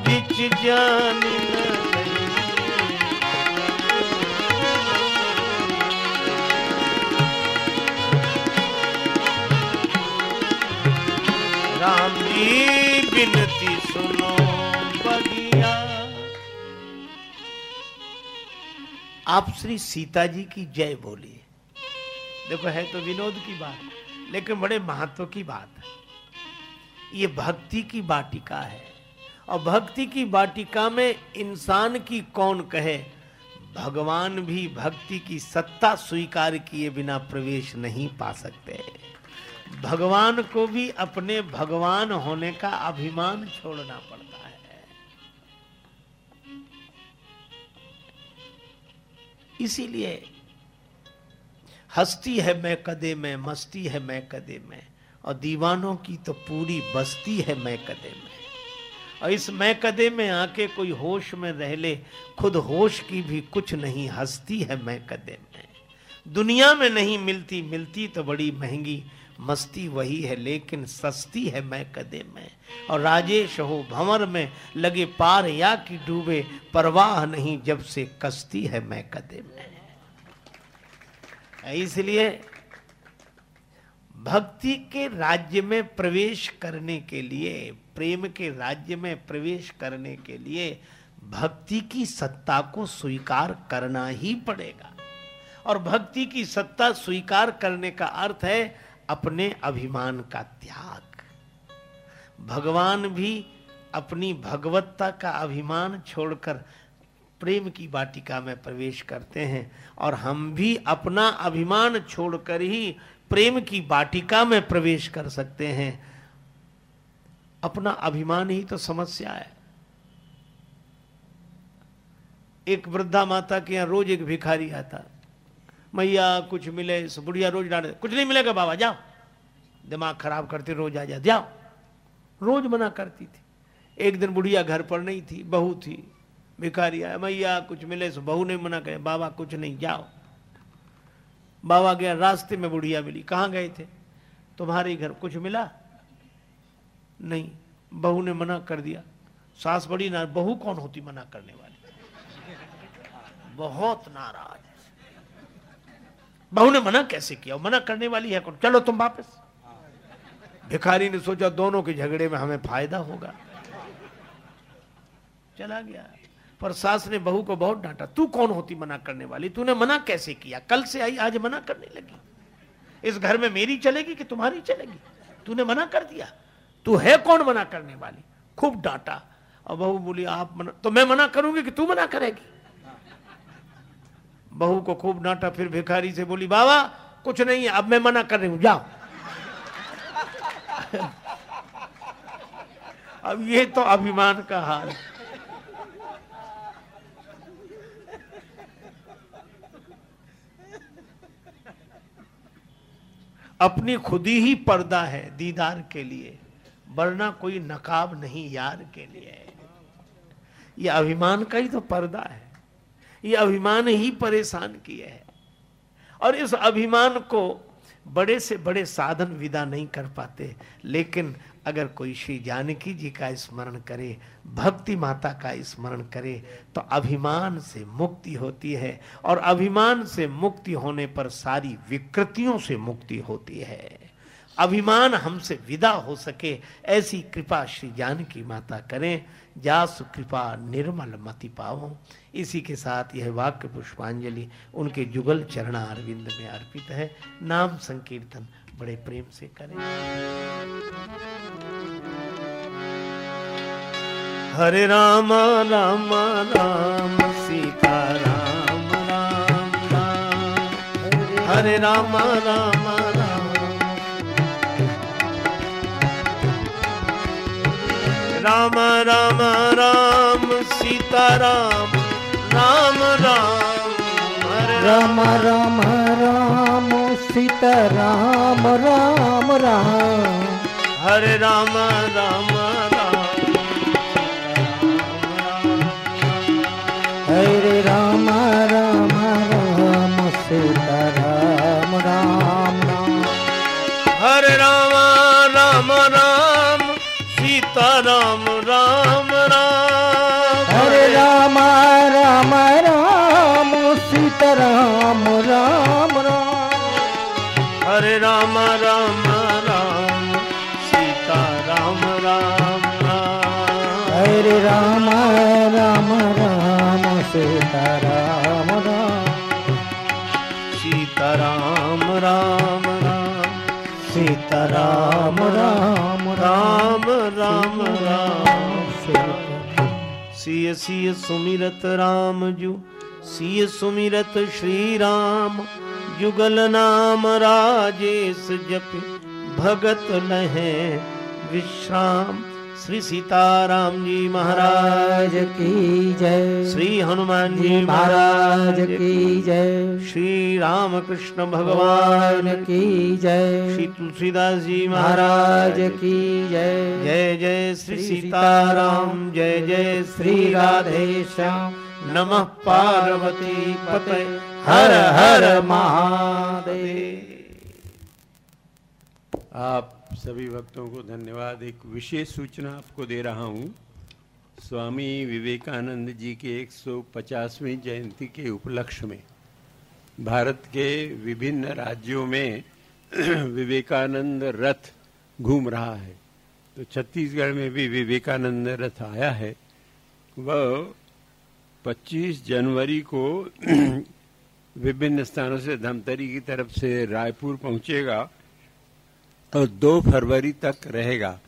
बिच जान राम जी बिनती सुनो बगिया। आप श्री सीता जी की जय बोलिए। देखो, है तो विनोद की बात, लेकिन बड़े महत्व की बात है। ये भक्ति की बाटिका है, और भक्ति की बाटिका में इंसान की कौन कहे? भगवान भी भक्ति की सत्ता स्वीकार किए बिना प्रवेश नहीं पा सकते। भगवान को भी अपने भगवान होने का अभिमान छोड़ना पड़ता है। इसीलिए, हस्ती है मैं कदे में, मस्ती है मैं कदे में, और दीवानों की तो पूरी बस्ती है मैं कदे में। और इस मैं कदे में आके कोई होश में रह ले, खुद होश की भी कुछ नहीं, हस्ती है मैं कदे में। दुनिया में नहीं मिलती मिलती तो बड़ी महँगी मस्ती वही है, लेकिन सस्ती है मैं कदे में। और राजेश हो, भंवर में लगे पार या कि डूबे, परवाह नहीं जब से कस्ती है मैं कदे में। इसलिए भक्ति के राज्य में प्रवेश करने के लिए, प्रेम के राज्य में प्रवेश करने के लिए भक्ति की सत्ता को स्वीकार करना ही पड़ेगा। और भक्ति की सत्ता स्वीकार करने का अर्थ है अपने अभिमान का त्याग। भगवान भी अपनी भगवत्ता का अभिमान छोड़कर प्रेम की वाटिका में प्रवेश करते हैं और हम भी अपना अभिमान छोड़कर ही प्रेम की वाटिका में प्रवेश कर सकते हैं। अपना अभिमान ही तो समस्या है। एक वृद्धा माता के यहाँ रोज एक भिखारी आता। मैया, कुछ मिले बुढ़िया रोज डाले कुछ नहीं मिलेगा बाबा, जाओ। दिमाग खराब करते, रोज आ जा जाओ। रोज मना करती थी। एक दिन बुढ़िया घर पर नहीं थी, बहू थी। भिखारी आया, मैया, कुछ मिले सो बहू ने मना करे बाबा, कुछ नहीं, जाओ। बाबा गया, रास्ते में बुढ़िया मिली। कहाँ गए थे? तुम्हारे घर कुछ मिला? नहीं, बहू ने मना कर दिया। सास बड़ी ना बहू कौन होती मना करने वाली? बहुत नाराज़। बहू ने मना कैसे किया? मना करने वाली है कौन? चलो तुम वापस। भिखारी ने सोचा दोनों के झगड़े में हमें फ़ायदा होगा। चला गया। पर सास ने बहू को बहुत डांटा। तू कौन होती मना करने वाली? तूने मना कैसे किया? कल से आई, आज मना करने लगी। इस घर में मेरी चलेगी कि तुम्हारी चलेगी? तूने मना कर दिया। तू है कौन मना करने वाली? खूब डांटा। और बहू बोली, आप मना तो मैं मना करूँगी कि तू मना करेगी? बहू को खूब डांटा, फिर भिखारी से बोली, बाबा, कुछ नहीं है, अब मैं मना कर रही हूँ, जाओ। अब ये तो अभिमान का हाल। अपनी खुदी ही पर्दा है दीदार के लिए, वरना कोई नकाब नहीं यार के लिए। ये अभिमान का ही तो पर्दा है। ये अभिमान ही परेशान किए है। और इस अभिमान को बड़े से बड़े साधन विदा नहीं कर पाते। लेकिन अगर कोई श्री जानकी जी का स्मरण करे, भक्ति माता का स्मरण करे तो अभिमान से मुक्ति होती है। और अभिमान से मुक्ति होने पर सारी विकृतियों से मुक्ति होती है। अभिमान हमसे विदा हो सके, ऐसी कृपा श्री जानकी माता करें। जासु कृपा, निर्मल मति पाओ इसी के साथ यह वाक्य पुष्पांजलि उनके जुगल चरणा अरविंद में अर्पित है। नाम संकीर्तन बड़े प्रेम से करें। हरे राम राम राम, सीता राम राम राम। हरे राम राम राम राम राम सीता राम राम राम। राम राम राम सीता राम राम। राम हरे राम राम सीता राम। राम सीता राम राम। राम सीता राम राम राम राम। राम सिय सिय सुमिरत राम जु। सिय सुमिरत श्री राम जुगल नाम राजेश जप। भगत लहे विश्राम। श्री सीताराम जी महाराज की जय। श्री हनुमान जी महाराज की जय। श्री राम कृष्ण भगवान की जय। श्री तुलसीदास जी महाराज की जय। जय जय श्री श्री सीताराम जय जय श्री राधे श्याम नमः पार्वती पते। हर हर महादेव। आप सभी भक्तों को धन्यवाद। एक विशेष सूचना आपको दे रहा हूँ। स्वामी विवेकानंद जी के 150वें जयंती के उपलक्ष्य में भारत के विभिन्न राज्यों में विवेकानंद रथ घूम रहा है। तो छत्तीसगढ़ में भी विवेकानंद रथ आया है। वह 25 जनवरी को विभिन्न स्थानों से धमतरी की तरफ़ से रायपुर पहुंचेगा। और दो फरवरी तक रहेगा।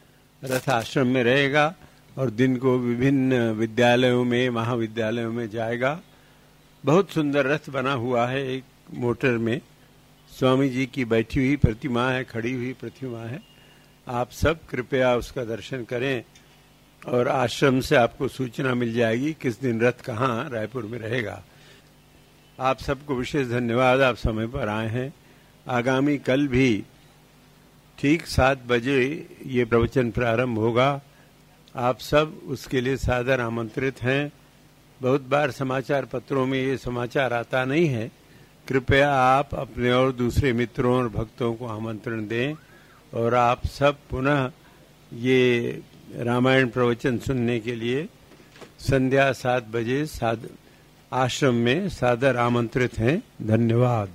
रथ आश्रम में रहेगा और दिन को विभिन्न विद्यालयों में, महाविद्यालयों में जाएगा। बहुत सुंदर रथ बना हुआ है एक मोटर में। स्वामी जी की बैठी हुई प्रतिमा है, खड़ी हुई प्रतिमा है। आप सब कृपया उसका दर्शन करें और आश्रम से आपको सूचना मिल जाएगी किस दिन रथ कहाँ रायपुर में रहेगा। आप सबको विशेष धन्यवाद। आप समय पर आए हैं। आगामी कल भी ठीक सात बजे ये प्रवचन प्रारंभ होगा। आप सब उसके लिए सादर आमंत्रित हैं। बहुत बार समाचार पत्रों में ये समाचार आता नहीं है। कृपया आप अपने और दूसरे मित्रों और भक्तों को आमंत्रण दें और आप सब पुनः ये रामायण प्रवचन सुनने के लिए संध्या सात बजे साद आश्रम में सादर आमंत्रित हैं। धन्यवाद।